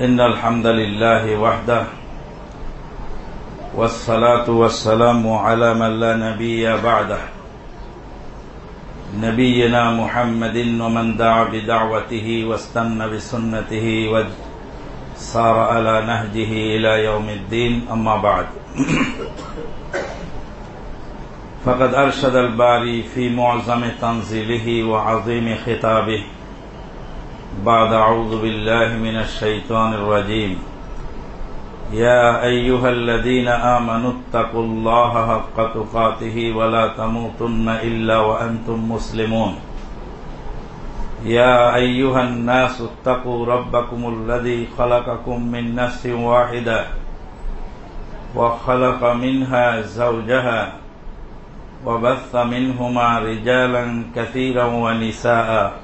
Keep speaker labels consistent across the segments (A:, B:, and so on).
A: إن الحمد لله وحده والصلاة والسلام على من لا نبي بعده نبينا محمد ومن دعا بدعوته واستنى بسنته وصار على نهجه إلى يوم الدين. أما بعد، فقد أرشد الباري في معظم تنزيله وعظيم خطابه بعد أعوذ بالله من الشيطان الرجيم. يا أيها الذين آمنوا اتقوا الله حق تقاته ولا تموتن إلا وأنتم مسلمون. يا أيها الناس اتقوا ربكم الذي خلقكم من نفس واحدة وخلق منها زوجها وبث منهما رجالا كثيرا ونساء.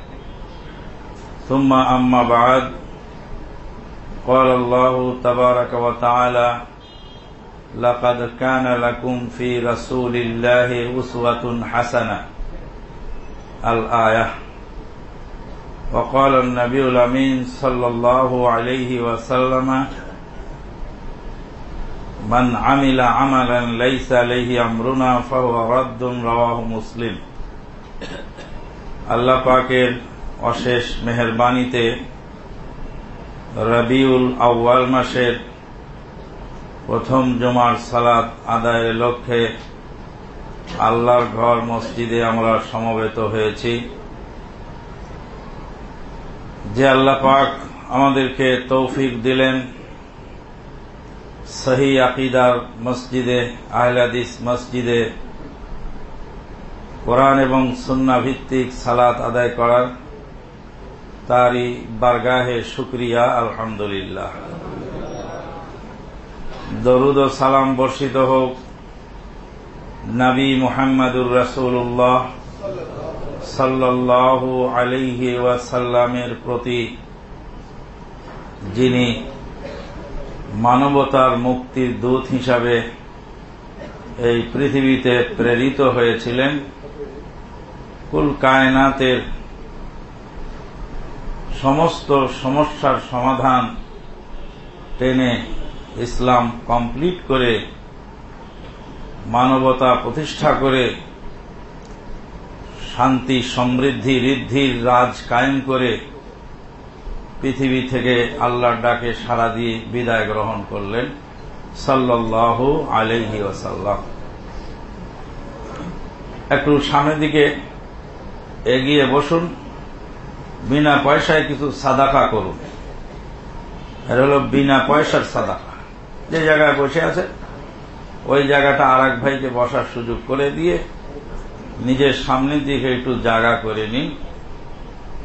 A: ثم أما بعد قال الله تبارك وتعالى لقد كان لكم في رسول الله أسوة حسنة الآية وقال النبي الأمين صلى الله عليه وسلم من عمل عملا ليس عليه أمرنا فهو رد رواه مسلم আল্লাহ পাকের অশেষ মেহরবানিতে রবিউল আউ্য়াল মাসের প্রথম জমার সালাত আদায়ের লক্ষ্যে আল্লাহর ঘর মসজিদে আমরা সমবেত হয়েছি। যে আল্লাহ পাক আমাদেরকে তৌফিক দিলেন সহি আকিদার মসজিদে, আহলাদিস মসজিদে কোরআন এবং সুন্না ভিত্তিক সালাত আদায় করার। তারই বারগাহে শুক্রিয়া, আলহামদুলিল্লাহ। দরুদ ও সালাম বর্ষিত হোক নবী মোহাম্মদুর রসুল্লাহ সাল্লাহ আলিহি ওয়াসাল্লামের প্রতি, যিনি মানবতার মুক্তির দূত হিসাবে এই পৃথিবীতে প্রেরিত হয়েছিলেন, কুল কায়নাতের সমস্ত সমস্যার সমাধান টেনে ইসলাম কমপ্লিট করে, মানবতা প্রতিষ্ঠা করে, শান্তি, সমৃদ্ধি ঋদ্ধির রাজ কায়েম করে পৃথিবী থেকে আল্লাহর ডাকে সাড়া দিয়ে বিদায় গ্রহণ করলেন সাল্লাহ আলহি ওসাল্লাম একটু সামনের দিকে এগিয়ে বসুন। বিনা পয়সায় কিছু সাদাকা করুন এটা হল বিনা পয়সার সাদাকা। যে জায়গায় বসে আছে, ওই জায়গাটা আর এক ভাইকে বসার সুযোগ করে দিয়ে নিজের সামনের দিকে একটু জায়গা করে নিন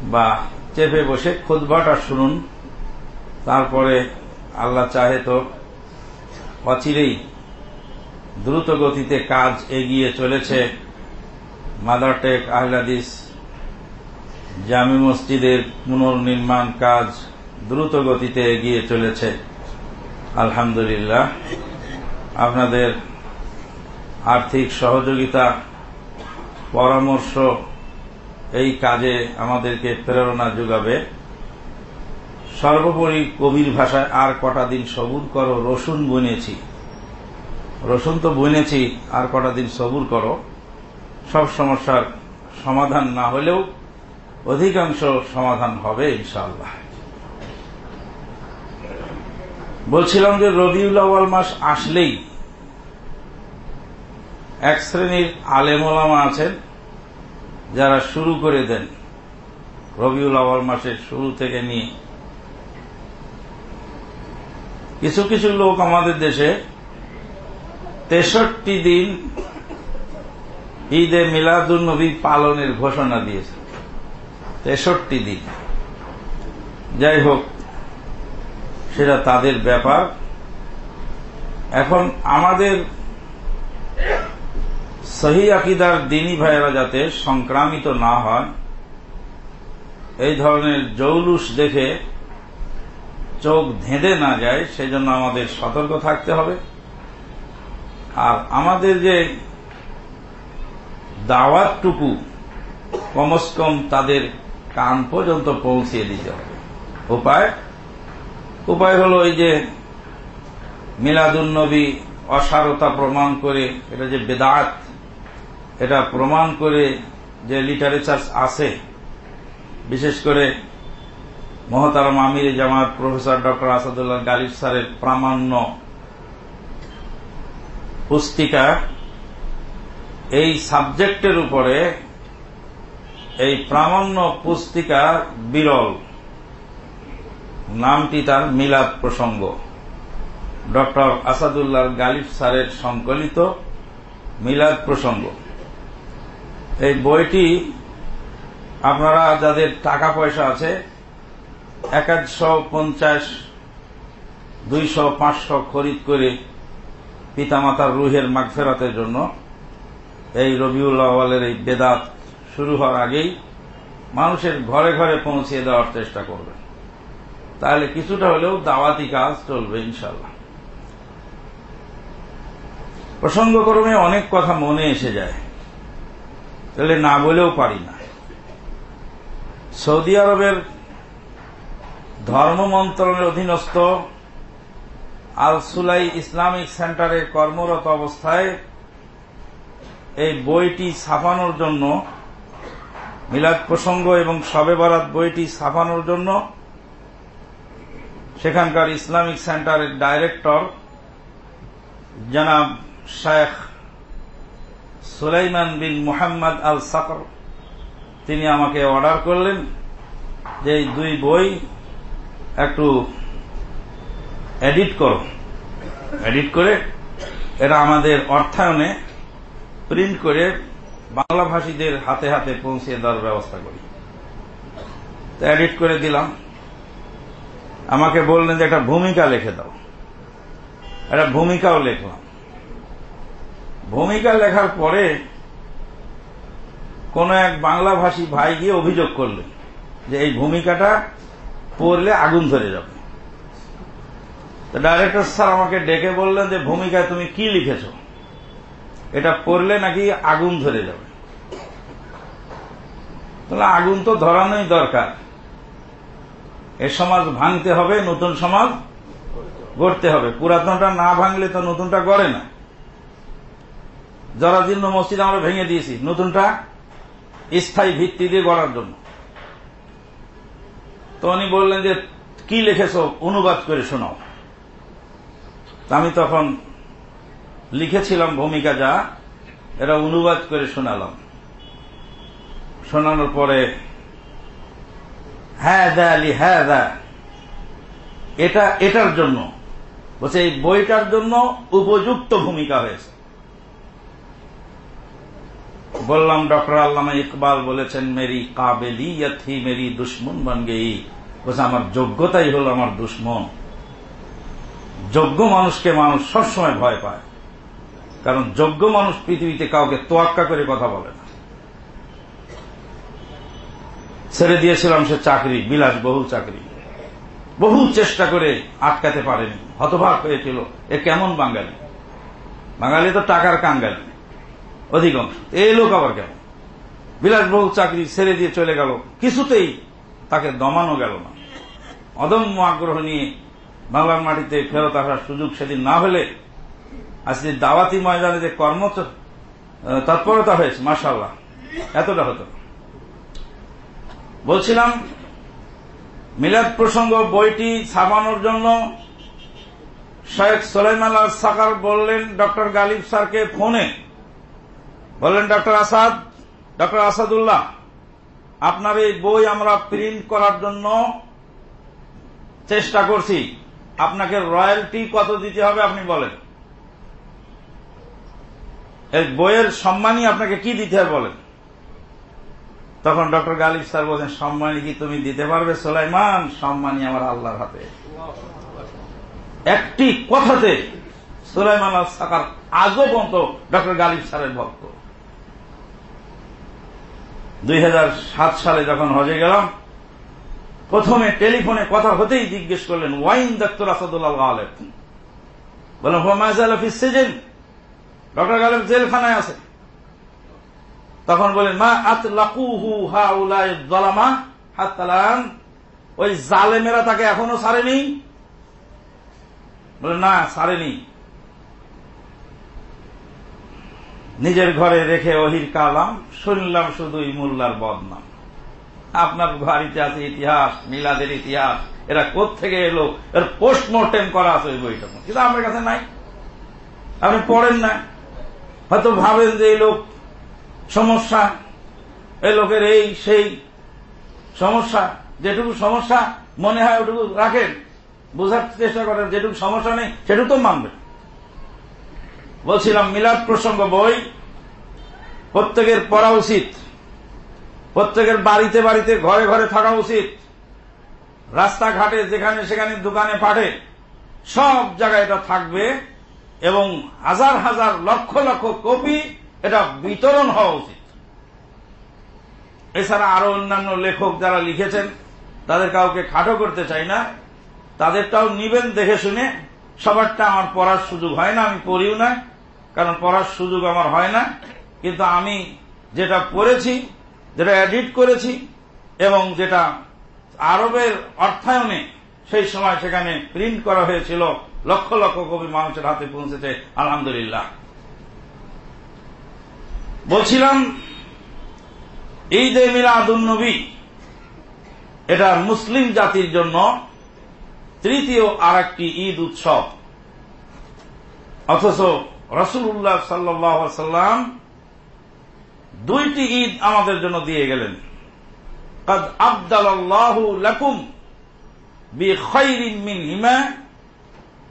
A: বা চেপে বসে খুদবাটা শুনুন। তারপরে আল্লাহ চাহে তো অচিরেই দ্রুত গতিতে কাজ এগিয়ে চলেছে। মাদারটেক আহলাদিস জামি মসজিদের পুনর্নির্মাণ কাজ দ্রুত গতিতে এগিয়ে চলেছে। আলহামদুলিল্লাহ, আপনাদের আর্থিক সহযোগিতা, পরামর্শ এই কাজে আমাদেরকে প্রেরণা যোগাবে। সর্বোপরি কবির ভাষায় আর কটা দিন সবুর করো, রসুন বুনেছি। রসুন তো বুনেছি, আর কটা দিন সবুর করো। সব সমস্যার সমাধান না হলেও অধিকাংশ সমাধান হবে, ইনশাআল্লাহ। বলছিলাম যে রবিউল আওয়াল মাস আসলেই এক শ্রেণির আলেমোলামা আছেন, যারা শুরু করে দেন রবিউল আওয়াল মাসের শুরু থেকে নিয়ে। কিছু কিছু লোক আমাদের দেশে তেষট্টি দিন ঈদে মিলাদুল নবী পালনের ঘোষণা দিয়েছে তেষট্টি দিন। যাই হোক, সেটা তাদের ব্যাপার। এখন আমাদের সহি আকিদার দিনী ভাইয়েরা যাতে সংক্রামিত না হয়, এই ধরনের জৌলুস দেখে চোখ ধেঁধে না যায়, সেজন্য আমাদের সতর্ক থাকতে হবে। আর আমাদের যে দাওয়াতটুকু, কমস কম তাদের কান পর্যন্ত পৌঁছিয়ে দিতে হবে। উপায়? উপায় হল ওই যে মিলাদুন্নবী অসারতা প্রমাণ করে, এটা যে বেদাত, এটা প্রমাণ করে যে লিটারেচার আছে। বিশেষ করে মহতারম আমির জামাত প্রফেসর ডক্টর আসাদুল্লাহ গালিব স্যারের প্রামাণ্য পুস্তিকা এই সাবজেক্টের উপরে এই প্রামাণ্য পুস্তিকা বিরল। নামটি তার মিলাদ প্রসঙ্গ। ডক্টর আসাদুল্লাহ গালিফ স্যারের সংকলিত মিলাদ প্রসঙ্গ। এই বইটি আপনারা যাদের টাকা পয়সা আছে একশো পঞ্চাশ, দুইশো, পাঁচশো খরিদ করে পিতামাতার রুহের মাগফেরাতের জন্য এই রবিউল আওয়ালের এই বেদাত শুরু হওয়ার আগেই মানুষের ঘরে ঘরে পৌঁছিয়ে দেওয়ার চেষ্টা করবেন তাহলে কিছুটা হলেও দাওয়াতি কাজ চলবে ইনশাল্লাহ প্রসঙ্গক্রমে অনেক কথা মনে এসে যায়। তাহলে না বলেও পারি না। সৌদি আরবের ধর্ম মন্ত্রণের অধীনস্থ আল সুলাই ইসলামিক সেন্টারে কর্মরত অবস্থায় এই বইটি ছাপানোর জন্য মিলাদ প্রসঙ্গ এবং সবে বারাত বইটি ছাপানোর জন্য সেখানকার ইসলামিক সেন্টারের ডাইরেক্টর জনাব শেখ সুলাইমান বিন মুহাম্মদ আল সাকর। তিনি আমাকে অর্ডার করলেন যে এই দুই বই একটু এডিট করো। এডিট করে এটা আমাদের অর্থায়নে প্রিন্ট করে বাংলা ভাষীদের হাতে হাতে পৌঁছে দেওয়ার ব্যবস্থা করি। তো এডিট করে দিলাম। আমাকে বললেন যে একটা ভূমিকা লিখে দাও। একটা ভূমিকাও লিখলাম। ভূমিকা লেখার পরে কোন এক বাংলাভাষী ভাই গিয়ে অভিযোগ করলেন যে এই ভূমিকাটা পড়লে আগুন ধরে যাবে। তো ডাইরেক্টর স্যার আমাকে ডেকে বললেন যে ভূমিকায় তুমি কি লিখেছ? এটা পড়লে নাকি আগুন ধরে যাবে। তাহলে আগুন তো ধরানোই দরকার। এ সমাজ ভাঙতে হবে, নতুন সমাজ গড়তে হবে। পুরাতনটা না ভাঙলে তো নতুনটা গড়ে না। জরাজীর্ণ মসজিদ আমরা ভেঙে দিয়েছি, নতুনটা স্থায়ী ভিত্তি দিয়ে গড়ার জন্য। তো উনি বললেন যে, কি লিখেছ? অনুবাদ করে শোনাও। আমি তখন লিখেছিলাম ভূমিকা যা, এরা অনুবাদ করে শোনালাম। শোনানোর পরে হ্যাঁ দা আলি হ্যাঁ দা এটা, এটার জন্য। বলছে, এই বইটার জন্য উপযুক্ত ভূমিকা হয়েছে। বললাম, ডক্টর আল্লামা ইকবাল বলেছেন, মেরি কাবেলিয়ত হি মেরি দুশ্মন বন গেই বলছে, আমার যোগ্যতাই হল আমার দুশ্মন। যোগ্য মানুষকে মানুষ সবসময় ভয় পায়। কারণ যোগ্য মানুষ পৃথিবীতে কাউকে তোয়াক্কা করে কথা বলে না। ছেড়ে দিয়েছিলাম সে চাকরি, বিলাস বহু চাকরি। বহু চেষ্টা করে আটকাতে পারেনি, হতভাগ হয়েছিল। এ কেমন বাঙালি? বাঙালি তো টাকার কাঙ্গালি, অধিকাংশ। এই লোক আবার কেন বিলাসবহুল চাকরি, ছেড়ে দিয়ে চলে গেল। কিছুতেই তাকে দমানো গেল না। অদম্য আগ্রহ নিয়ে বাংলার মাটিতে ফেরত আসার সুযোগ সেদিন না হলে আজকে দাওয়াতি ময়দানে যে কর্ম তৎপরতা হয়েছে মাসাল্লাহ এতটা হতো। বলছিলাম, মিলাদ প্রসঙ্গ বইটি ছাপানোর জন্য শেখ সোলাইমান আল সাকার বললেন, ডক্টর গালিব স্যারকে ফোনে। বললেন, ডক্টর আসাদ, ডক্টর আসাদুল্লাহ, আপনার এই বই আমরা প্রিন্ট করার জন্য চেষ্টা করছি। আপনাকে রয়্যালটি কত দিতে হবে আপনি বলেন। এই বইয়ের সম্মানই আপনাকে কি দিতে হবে বলেন? তখন ডক্টর গালিব স্যার বলছেন সম্মানী কি তুমি দিতে পারবে সোলাইমান? সম্মানী আমার আল্লাহর হাতে। একটি কথাতে সুলাইমান সাকার আজও পর্যন্ত ডক্টর গালিব স্যারের ভক্ত। দুই হাজার সাত সালে যখন হজে গেলাম, প্রথমে টেলিফোনে কথা হতেই জিজ্ঞেস করলেন, ওয়াইন ডাক্তার আসাদুল্লাহ আলেফ বলেন হোমায়জ আলফিস সেজেন? ডক্টর গালেব জেলখানায় আছে। তখন বলেন, মা আত লাকুহু হা উলাই দলামা হাত ওই জালেমেরা তাকে এখনও ছাড়েনি। বলে না সারেনি নিজের ঘরে রেখে অহির কালাম, শুনলাম শুধুই মোল্লার বদনাম। আপনার বাড়িতে আছে ইতিহাস, মিলাদের ইতিহাস, এরা থেকে এলো? এর পোস্টমর্টেম করা আছে ওই বইটা। কিন্তু আমার কাছে নাই। আপনি পড়েন না। হয়তো ভাবেন যে এই লোক সমস্যা, এই লোকের এই সেই সমস্যা, যেটুকু সমস্যা মনে হয় ওটুকু রাখেন। বোঝার চেষ্টা করেন, যেটুকু সমস্যা নেই, সেটুকু তো মানবেন। বলছিলাম, মিলাদ প্রসঙ্গ বই, প্রত্যেকের পড়া উচিত। প্রত্যেকের বাড়িতে বাড়িতে, ঘরে ঘরে থাকা উচিত। রাস্তাঘাটে যেখানে সেখানে দোকানে পাঠে, সব জায়গায় এটা থাকবে। এবং হাজার হাজার লক্ষ লক্ষ কপি এটা বিতরণ হওয়া উচিত। এছাড়া আরও অন্যান্য লেখক যারা লিখেছেন, তাদের কাউকে খাটো করতে চাই না, তাদেরটাও নিবেন দেখে শুনে, সবারটা আমার পড়ার সুযোগ হয় না, আমি পড়িও না, কারণ পড়ার সুযোগ আমার হয় না, কিন্তু আমি যেটা পড়েছি, যেটা এডিট করেছি, এবং যেটা আরবের অর্থায়নে সেই সময় সেখানে প্রিন্ট করা হয়েছিল লক্ষ লক্ষ কবি মানুষের হাতে পৌঁছেছে আলহামদুলিল্লাহ বলছিলাম ঈদ এ মিলাদুন্নবী এটা মুসলিম জাতির জন্য তৃতীয় আর একটি ঈদ উৎসব অথচ রসুল্লাহ সাল্লাম দুইটি ঈদ আমাদের জন্য দিয়ে গেলেন قد أبدل الله لكم بخير منهما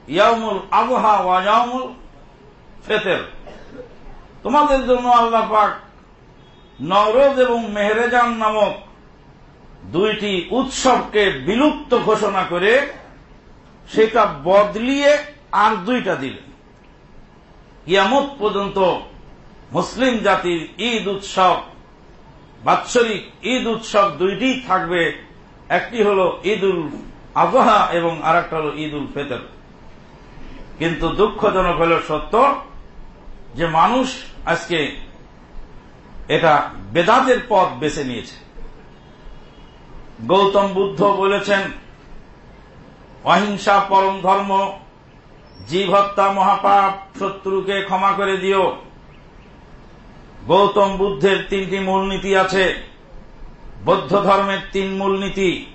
A: ইয়ামুল আবহা ওয়াজামুল ফেতের। তোমাদের জন্য আল্লাহ পাক নওরোজ এবং মেহরেজান নামক দুইটি উৎসবকে বিলুপ্ত ঘোষণা করে সেটা বদলিয়ে আর দুইটা দিলেন ইয়ামত পর্যন্ত মুসলিম জাতির ঈদ উৎসব, বাৎসরিক ঈদ উৎসব দুইটি থাকবে। একটি হল ঈদুল উল আবহা এবং আর একটা হল ঈদ উল ফেতর। কিন্তু দুঃখজনক হল সত্য যে মানুষ আজকে এটা বেদাতের পথ বেছে নিয়েছে। গৌতম বুদ্ধ বলেছেন, অহিংসা পরম ধর্ম, জীব হত্যা মহাপাপ, শত্রুকে ক্ষমা করে দিও। গৌতম বুদ্ধের তিনটি মূলনীতি আছে। বৌদ্ধ ধর্মের তিন মূলনীতি,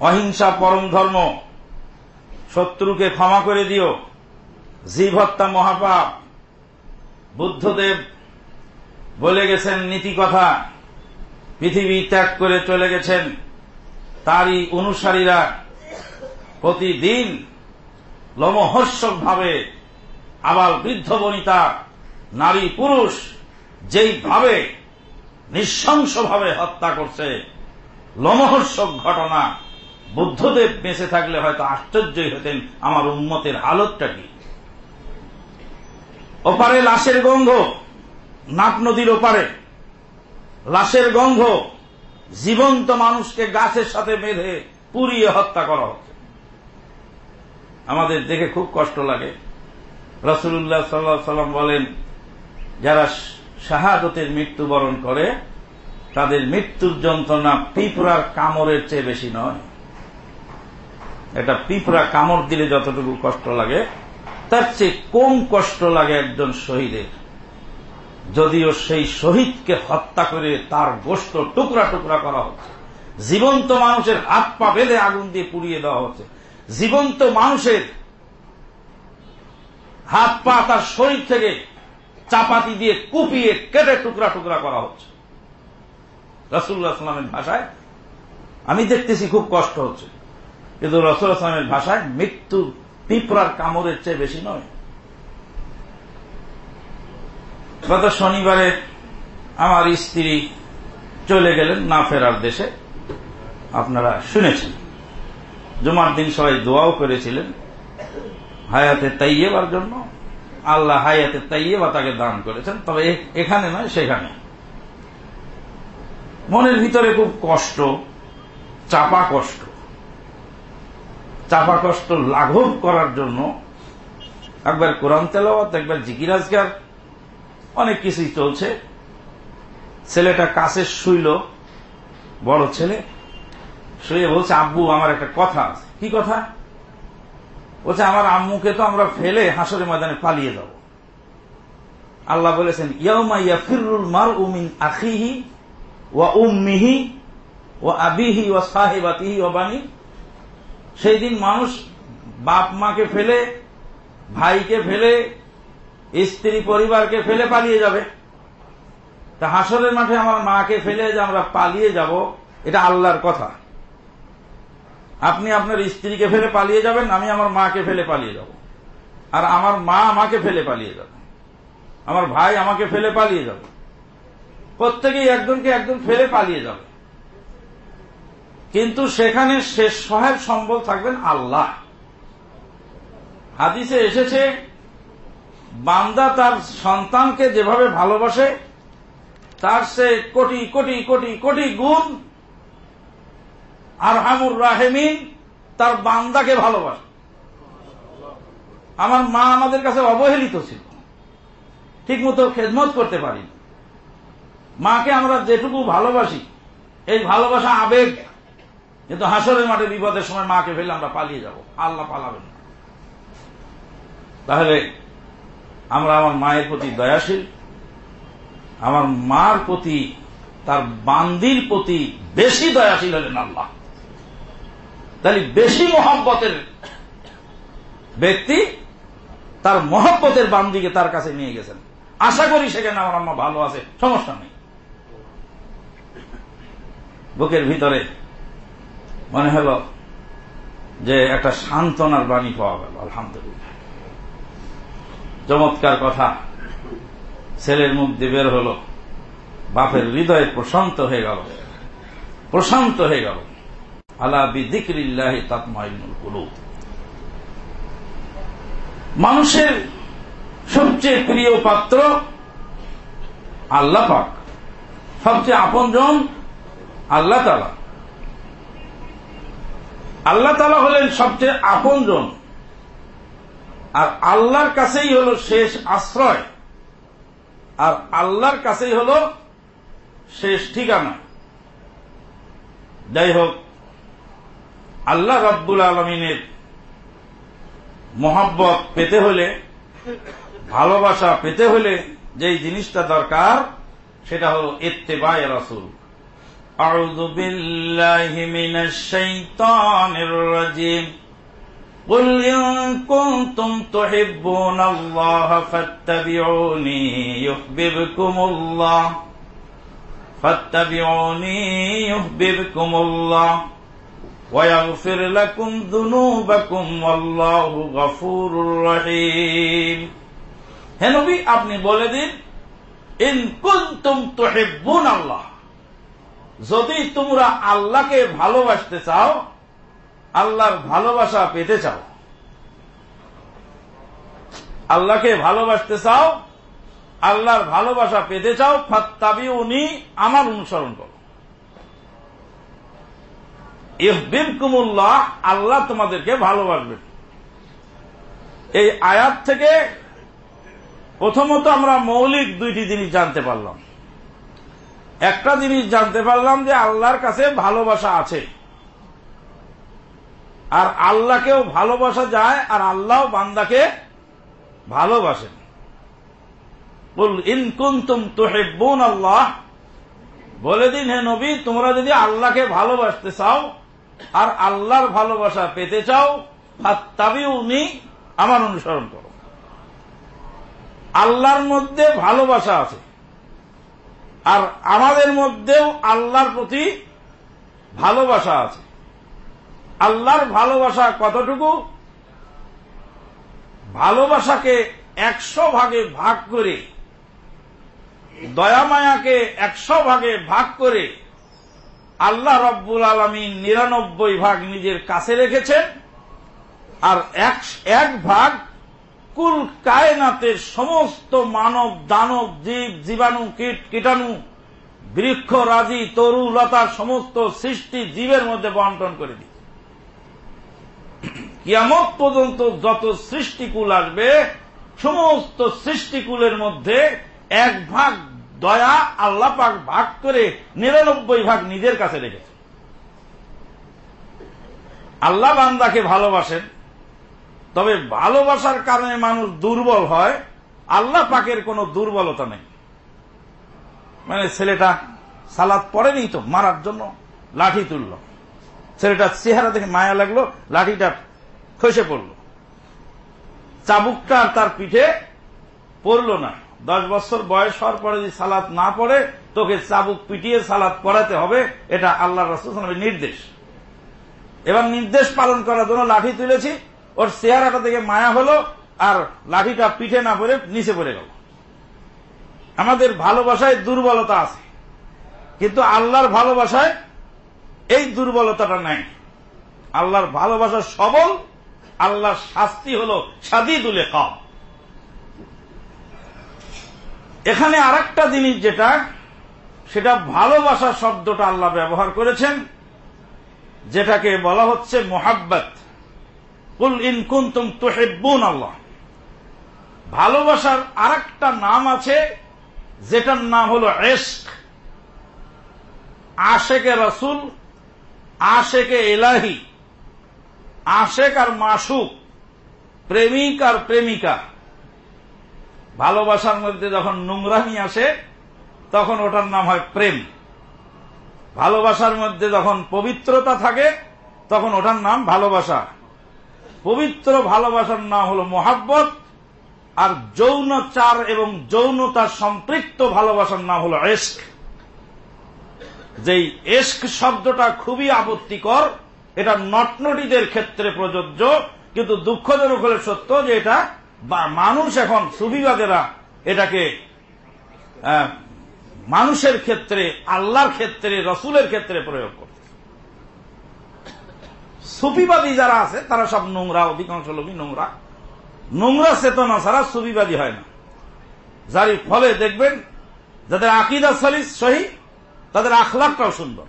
A: অহিংসা পরম ধর্ম শত্রুকে ক্ষমা করে দিও। জীব মহাপাপ। বুদ্ধদেব বলে গেছেন নীতি কথা। পৃথিবী ত্যাগ করে চলে গেছেন। তারই অনুসারীরা প্রতিদিন লমহর্ষক ভাবে আবার বৃদ্ধ বনিতা, নারী পুরুষ যেইভাবে নৃশংসভাবে হত্যা করছে, লমহর্ষক ঘটনা বুদ্ধদেব বেঁচে থাকলে হয়তো আশ্চর্যই হতেন, আমার উন্মতের হালতটা কি? ওপারে লাশের গন্ধ, নাক নদীর ওপারে। লাশের গন্ধ, জীবন্ত মানুষকে গাছের সাথে বেঁধে পুড়িয়ে হত্যা করা হচ্ছে। আমাদের দেখে খুব কষ্ট লাগে। রসুল্লাহ সাল্লাহ সাল্লাম বলেন, যারা শাহাদতের মৃত্যুবরণ করে, তাদের মৃত্যুর যন্ত্রণা পিঁপড়ার কামড়ের চেয়ে বেশি নয়। এটা পিঁপড়া কামড় দিলে যতটুকু কষ্ট লাগে, তার চেয়ে কম কষ্ট লাগে একজন শহীদের। যদিও সেই শহীদকে হত্যা করে তার গোষ্ঠ টুকরা টুকরা করা হচ্ছে, জীবন্ত মানুষের হাত পা বেঁধে আগুন দিয়ে পুড়িয়ে দেওয়া হচ্ছে, জীবন্ত মানুষের হাত পা তার শরীর থেকে চাপাতি দিয়ে কুপিয়ে কেটে টুকরা টুকরা করা হচ্ছে। রসুল্লাহ আসলামের ভাষায়, আমি দেখতেছি খুব কষ্ট হচ্ছে। কিন্তু রসুল আসলামের ভাষায় মৃত্যু পিঁপড়ার কামড়ের চেয়ে বেশি নয়। গত শনিবারে আমার স্ত্রী চলে গেলেন না ফেরার দেশে। আপনারা শুনেছেন। জুমার দিন সবাই দোয়াও করেছিলেন হায়াতে তাইয়েবার জন্য। আল্লাহ হায়াতে তাইয়েবা তাকে দান করেছেন। তবে এখানে নয়, সেখানে। মনের ভিতরে খুব কষ্ট, চাপা কষ্ট। চাপা কষ্ট লাঘব করার জন্য একবার কোরআন তেলাওয়াত, একবার জিকিরাজগার অনেক কিছুই চলছে। ছেলেটা কাছে শুইল, বড় ছেলে শুয়ে বলছে, আব্বু, আমার একটা কথা আছে। কি কথা? বলছে, আমার আম্মুকে তো আমরা ফেলে হাসরের ময়দানে পালিয়ে যাব। আল্লাহ বলেছেন, ইয়াউমা ইয়াফিরুল মার উমিন আখিহি ওয়া উম্মিহি ও আবিহি ও সাহেবাতিহি ও বানি সেই দিন মানুষ বাপ মাকে ফেলে, ভাইকে ফেলে, স্ত্রী পরিবারকে ফেলে পালিয়ে যাবে। তা হাসরের মাঠে আমার মাকে ফেলে যে আমরা পালিয়ে যাব, এটা আল্লাহর কথা। আপনি আপনার স্ত্রীকে ফেলে পালিয়ে যাবেন, আমি আমার মাকে ফেলে পালিয়ে যাব। আর আমার মা আমাকে ফেলে পালিয়ে যাবে। আমার ভাই আমাকে ফেলে পালিয়ে যাবে। প্রত্যেকেই একজনকে একজন ফেলে পালিয়ে যাবে। কিন্তু সেখানে শেষ সহায় সম্বল থাকবেন আল্লাহ। হাদিসে এসেছে, বান্দা তার সন্তানকে যেভাবে ভালোবাসে, তার সে কোটি কোটি কোটি কোটি গুণ আর হামুর রাহেমিন তার বান্দাকে ভালোবাসে। আমার মা আমাদের কাছে অবহেলিত ছিল। ঠিক মতো খেদমত করতে পারি মাকে আমরা যেটুকু ভালোবাসি, এই ভালোবাসা আবেগ। কিন্তু হাসরের মাঠে বিপদের সময় মাকে ফেলে আমরা পালিয়ে যাব। আল্লাহ পালাবেন না। তাহলে আমরা আমার মায়ের প্রতি দয়াশীল, আমার মার প্রতি, তার বান্দির প্রতি বেশি দয়াশীল হলেন আল্লাহ। তাহলে বেশি মহব্বতের ব্যক্তি তার মহব্বতের বান্দিকে তার কাছে নিয়ে গেছেন। আশা করি সেখানে আমার আম্মা ভালো আছে, সমস্যা নেই। বুকের ভিতরে মনে হল যে একটা সান্ত্বনার বাণী পাওয়া গেল, আলহামদুলিল্লাহ। চমৎকার কথা। ছেলের মুখ দিয়ে বের হল। বাপের হৃদয় প্রশান্ত হয়ে গেল। প্রশান্ত হয়ে গেল। আলা বিদিক্রিল্লাহ তাতমাইনুল কুলু মানুষের সবচেয়ে প্রিয় পাত্র আল্লাহ পাক। সবচেয়ে আপনজন আল্লাহ তালা আল্লাহ তালা হলেন সবচেয়ে আপনজন। আর আল্লাহর কাছেই হল শেষ আশ্রয়। আর আল্লাহর কাছেই হল শেষ ঠিকানা। যাই হোক আল্লাহ রব্বুল আলমিনের মোহাব্বত পেতে হলে, ভালোবাসা পেতে হলে যেই জিনিসটা দরকার, সেটা হল এত্তেবায় রাসুল। أعوذ بالله من الشيطان الرجيم قل إن كنتم تحبون الله فاتبعوني يحببكم الله فاتبعوني يحببكم الله ويغفر لكم ذنوبكم والله غفور رحيم হে নবী আপনি বলে দিন ইন কুনতুম তুহিব্বুন আল্লাহ যদি তোমরা আল্লাহকে ভালোবাসতে চাও, আল্লাহর ভালোবাসা পেতে চাও। আল্লাহকে ভালোবাসতে চাও, আল্লাহর ভালোবাসা পেতে চাও ফাত্তাবি উনি আমার অনুসরণ করো। ইহবিব কুমুল্লাহ আল্লাহ তোমাদেরকে ভালোবাসবেন এই আয়াত থেকে প্রথমত আমরা মৌলিক দুইটি জিনিস জানতে পারলাম। একটা জিনিস জানতে পারলাম যে আল্লাহর কাছে ভালোবাসা আছে। আর আল্লাহকেও ভালোবাসা যায়, আর আল্লাহ বান্দাকে ভালোবাসেন। বল ইনকুন্তুম তুহিব্বুন আল্লাহ। বলে দিন, হে নবী, তোমরা যদি আল্লাহকে ভালোবাসতে চাও, আর আল্লাহর ভালোবাসা পেতে চাও তবে উনি আমার অনুসরণ করো। আল্লাহর মধ্যে ভালোবাসা আছে। আর আমাদের মধ্যেও আল্লাহর প্রতি ভালোবাসা আছে। আল্লাহর ভালোবাসা কতটুকু? ভালোবাসাকে একশো ভাগে ভাগ করে, দয়ামায়াকে একশো ভাগে ভাগ করে আল্লাহ রব্বুল আলমী নিরানব্বই ভাগ নিজের কাছে রেখেছেন, আর এক ভাগ কুল কায়নাতের সমস্ত মানব, দানব, জীব, জীবাণু, কীট, কীটাণু, বৃক্ষ, রাজি, তরু লতার সমস্ত সৃষ্টি জীবের মধ্যে বন্টন করে দিই কিয়ামত পর্যন্ত যত সৃষ্টিকুল আসবে, সমস্ত সৃষ্টিকুলের মধ্যে এক ভাগ দয়া আল্লাহ পাক ভাগ করে নিরানব্বই ভাগ নিজের কাছে রেখেছে। আল্লাহ বান্দাকে ভালোবাসেন তবে ভালোবাসার কারণে মানুষ দুর্বল হয়, আল্লাহ পাকের কোনো দুর্বলতা নেই। মানে ছেলেটা সালাদ পড়েনি তো, মারার জন্য লাঠি তুলল। ছেলেটা চেহারা দেখে মায়া লাগল, লাঠিটা খসে পড়ল। চাবুকটা তার পিঠে পড়ল না। দশ বছর বয়স হওয়ার পরে যদি সালাদ না পড়ে, তোকে চাবুক পিটিয়ে সালাদ পড়াতে হবে, এটা আল্লাহ রসুলের নির্দেশ। এবং নির্দেশ পালন করার জন্য লাঠি তুলেছি ওর চেহারাটা থেকে মায়া হলো আর লাঠিটা পিঠে না পড়ে নিচে পড়ে গেল। আমাদের ভালোবাসায় দুর্বলতা আছে। কিন্তু আল্লাহর ভালোবাসায় এই দুর্বলতাটা নাই। আল্লাহর ভালোবাসা সবল, আল্লাহর শাস্তি হল সাদিদুলে কম এখানে আর জিনিস যেটা, সেটা ভালোবাসা শব্দটা আল্লাহ ব্যবহার করেছেন, যেটাকে বলা হচ্ছে মোহাব্বত। কুল ইন কুন্তুম তুহিব্বুন আল্লাহ। ভালোবাসার আর নাম আছে, যেটার নাম হল এস্ক আশেকে রসুল, আশেকে এলাহি আশেক আর মাসুক, প্রেমিক আর প্রেমিকা। ভালোবাসার মধ্যে যখন নোংরামি আসে, তখন ওটার নাম হয় প্রেম। ভালোবাসার মধ্যে যখন পবিত্রতা থাকে, তখন ওটার নাম ভালোবাসা। পবিত্র ভালোবাসার নাম হল মোহাব্বত, আর যৌনচার এবং যৌনতার সম্পৃক্ত ভালোবাসার নাম হল এস্ক যেই এস্ক শব্দটা খুবই আপত্তিকর, এটা নটনটিদের ক্ষেত্রে প্রযোজ্য, কিন্তু দুঃখজনক হলে সত্য যে এটা মানুষ এখন সুবিবাদেরা এটাকে মানুষের ক্ষেত্রে, আল্লাহর ক্ষেত্রে, রসুলের ক্ষেত্রে প্রয়োগ করছে সুফিবাদী যারা আছে, তারা সব নোংরা, অধিকাংশ লোকই নোংরা। নোংরা চেতনা ছাড়া সুফিবাদী হয় না। যার ফলে দেখবেন, যাদের আকিদা সালিস সহি, তাদের আখলাকটাও সুন্দর।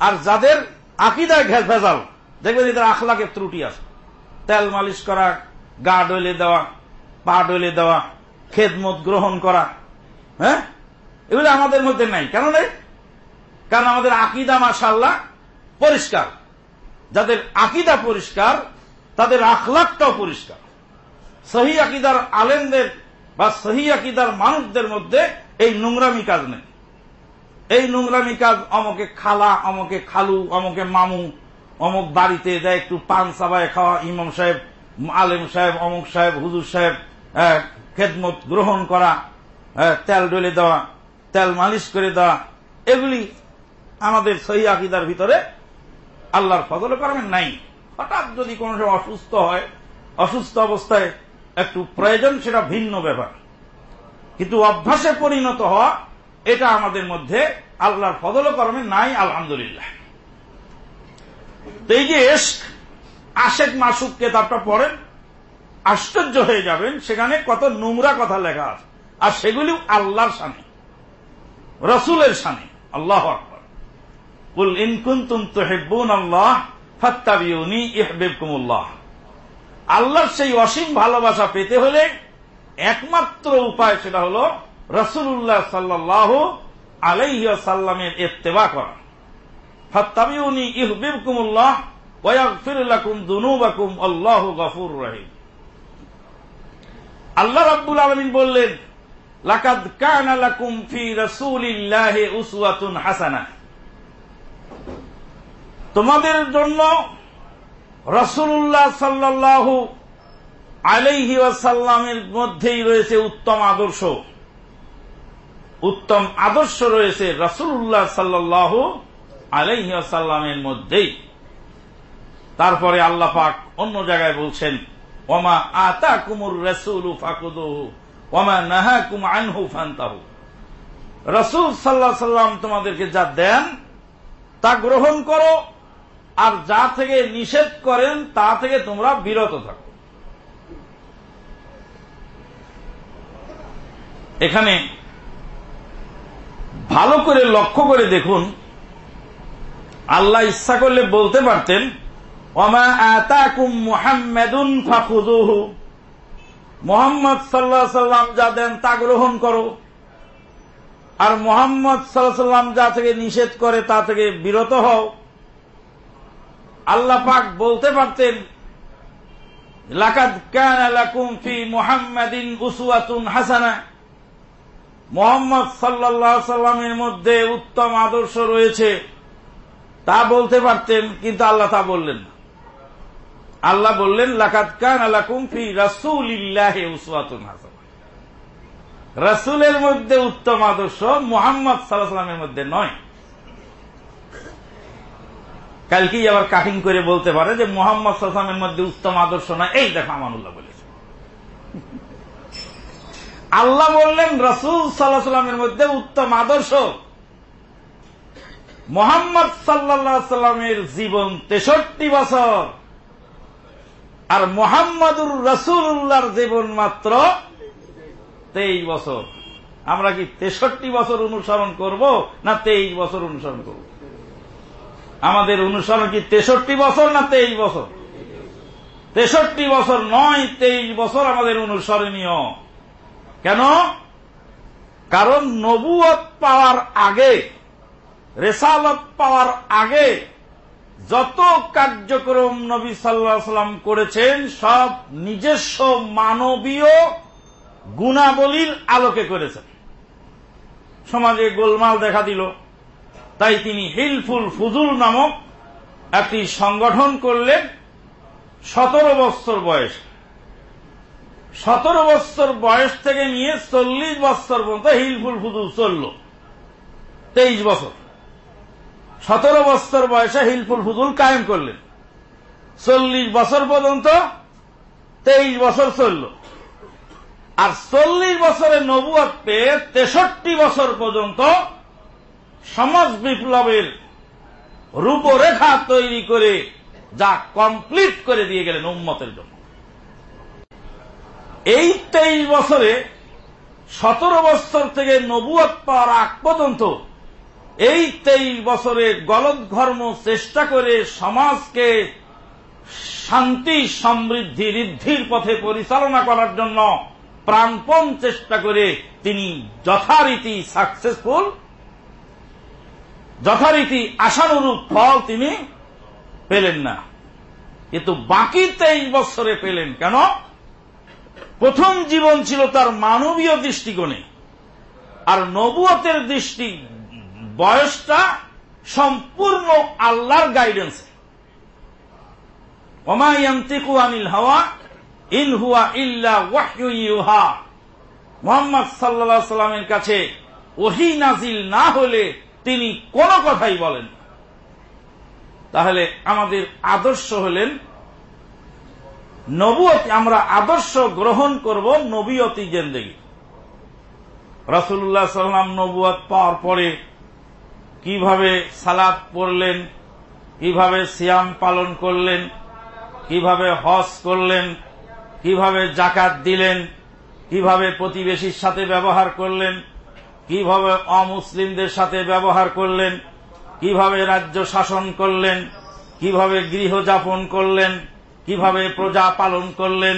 A: আর যাদের আকিদায় ভেজাল, দেখবেন এদের আখলাকে ত্রুটি আছে। তেল মালিশ করা, গা ডলে দেওয়া, পা ডলে দেওয়া, খেদমত গ্রহণ করা হ্যাঁ? এগুলো আমাদের মধ্যে নাই। কেন নেই? কারণ আমাদের আকিদা মাসাল্লাহ পরিষ্কার। যাদের আকিদা পরিষ্কার, তাদের আখলাকটাও পরিষ্কার। সহি আকিদার আলেমদের বা সহি আকিদার মানুষদের মধ্যে এই নোংরামি কাজ নেই। এই নোংরামি কাজ অমকে খালা, অমকে খালু, অমকে মামু, অমুক বাড়িতে যায় একটু পান সাবায় খাওয়া, ইমাম সাহেব, আলেম সাহেব, অমুক সাহেব, হুজুর সাহেব খেদমত গ্রহণ করা তেল ডলে দেওয়া, তেল মালিশ করে দেওয়া, এগুলি আমাদের সহি আকিদার ভিতরে আল্লাহর ফজল করেন নাই। হঠাৎ যদি কোন সময় অসুস্থ হয়, অসুস্থ অবস্থায় একটু প্রয়োজন, সেটা ভিন্ন ব্যাপার। কিন্তু অভ্যাসে পরিণত হওয়া, এটা আমাদের মধ্যে আল্লাহর ফজল কর্মে নাই, আলহামদুলিল্লাহ। এই যে এস্ক আশেক মাসুক কেতাবটা পড়েন, আশ্চর্য হয়ে যাবেন, সেখানে কত নোংরা কথা লেখা আছে। আর সেগুলি আল্লাহর সামনে, রসুলের সামনে, আল্লাহ আকবর। কুল ইনকুন্তুম তুহিব্বুন আল্লাহ ফাত্তাবিউনি ইহবিবকুমুল্লাহ আল্লাহর সেই অসীম ভালোবাসা পেতে হলে একমাত্র উপায় সেটা হল রসুল্লাহ সাল্লাহ আলাইসাল্লামের ইত্তেবা করা। ফাত্তাবিউনি ইহবিবকুমুল্লাহ ওয়াগফির লাকুম দুনুবাকুম আল্লাহ গফুর রহিম। আল্লাহ রাব্বুল আলামিন বললেন, লাকাদ কানা লাকুম ফি রাসূলিল্লাহি উসওয়াতুন হাসানাহ। তোমাদের জন্য রসুল্লাহ সাল্লাল্লাহু আলাইহি ওয়াসাল্লামের মধ্যেই রয়েছে উত্তম আদর্শ। উত্তম আদর্শ রয়েছে রসুল্লাহ সাল্লাহ আলাইহি আসাল্লামের মধ্যেই। তারপরে আল্লাহ পাক অন্য জায়গায় বলছেন, ওমা আতা কুমুর রসুল ওমা নাহা কুম আনহু ফান্তাহু। রসুল সাল্লাহ সাল্লাম তোমাদেরকে যা দেন, তা গ্রহণ করো। আর যা থেকে নিষেধ করেন, তা থেকে তোমরা বিরত থাকো। এখানে ভালো করে লক্ষ্য করে দেখুন, আল্লাহ ইচ্ছা করলে বলতে পারতেন, ওমা আতাকুম মুহাম্মাদুন ফাখুযুহু। মোহাম্মদ সাল্লাহ সাল্লাম যা দেন, তা গ্রহণ করো। আর মোহাম্মদ সাল্লাহ সাল্লাম যা থেকে নিষেধ করে, তা থেকে বিরত হও। আল্লাহ পাক বলতে পারতেন, লাকাদ কান লাকুম ফি মুহাম্মাদিন উসওয়াতুন হাসানা। মোহাম্মদ সাল্লাহ সাল্লামের মধ্যে উত্তম আদর্শ রয়েছে। তা বলতে পারতেন, কিন্তু আল্লাহ তা বললেন না। আল্লাহ বললেন লাকাত কান আলাকুম ফি রাসূলিল্লাহ উসওয়াতুন হাসানা। রাসূলের মধ্যে উত্তম আদর্শ মুহাম্মদ সাল্লাল্লাহু আলাইহি মধ্যে নয়। কালকেই আবার কাটিং করে বলতে পারে যে মোহাম্মদ সাল্লামের মধ্যে উত্তম আদর্শ নয় এই দেখো আমানুল্লাহ বলেছে। আল্লাহ বললেন, রসুল সাল্লাহ সাল্লামের মধ্যে উত্তম আদর্শ। মোহাম্মদ সাল্লাহ সাল্লামের জীবন তেষট্টি বছর। আর মোহাম্মদুর রসুল্লাহর জীবন মাত্র তেইশ বছর। আমরা কি তেষট্টি বছর অনুসরণ করব না তেইশ বছর অনুসরণ করব? আমাদের অনুসরণ কি তেষট্টি বছর না তেইশ বছর? তেষট্টি বছর নয়, তেইশ বছর আমাদের অনুসরণীয়। কেন? কারণ নবুয়ত পাওয়ার আগে, রেসালত পাওয়ার আগে, যত কার্যক্রম নবী সাল্লাহ সাল্লাম করেছেন, সব নিজস্ব মানবীয় গুণাবলীর আলোকে করেছেন। সমাজে গোলমাল দেখা দিল। তাই তিনি হিলফুল ফুজুল নামক একটি সংগঠন করলেন সতেরো বছর বয়স। সতেরো বছর বয়স থেকে নিয়ে চল্লিশ বছর পর্যন্ত হিলফুল ফুজুল চলল। তেইশ বছর। সতেরো বছর বয়সে হিলফুল ফুজুল কায়েম করলেন। চল্লিশ বছর পর্যন্ত তেইশ বছর চলল। আর চল্লিশ বছরের নবুয়াত পেয়ে তেষট্টি বছর পর্যন্ত সমাজ বিপ্লবের রূপরেখা তৈরি করে যা কমপ্লিট করে দিয়ে গেলেন উম্মতের জন্য। এই তেইশ বছরে সতেরো বছর থেকে নবুয়াত পাওয়ার আগ পর্যন্ত এই তেইশ বছরে গলত ধর্ম চেষ্টা করে সমাজকে শান্তি, সমৃদ্ধি, ঋদ্ধির পথে পরিচালনা করার জন্য প্রাণপণ চেষ্টা করে তিনি যথারীতি সাকসেসফুল যথারীতি আশানুরূপ ফল তিনি পেলেন না। কিন্তু বাকি তেইশ বছরে পেলেন কেন? প্রথম জীবন ছিল তার মানবীয় দৃষ্টিকোণে। আর নবুয়তের দৃষ্টি বয়সটা সম্পূর্ণ আল্লাহর গাইডেন্সে ওমাইয়ান্তিকু আনিল হাওয়া, ইন হুয়া ইল্লা ওয়াহইউহা মোহাম্মদ সাল্লাহ সাল্লামের কাছে ওহি নাজিল না হলে তিনি কোন কথাই বলেন তাহলে আমাদের আদর্শ হলেন, নবুয়তি আমরা আদর্শ গ্রহণ করব নবীয়তি জেন্দেগি। রসুল্লাহ সাল্লাম নবুয়াত পাওয়ার পরে কীভাবে সালাদ পড়লেন, কীভাবে সিয়াম পালন করলেন, কীভাবে হজ করলেন, কীভাবে জাকাত দিলেন, কীভাবে প্রতিবেশীর সাথে ব্যবহার করলেন কীভাবে অমুসলিমদের সাথে ব্যবহার করলেন, কীভাবে রাজ্য শাসন করলেন, কীভাবে গৃহযাপন করলেন, কীভাবে প্রজা পালন করলেন,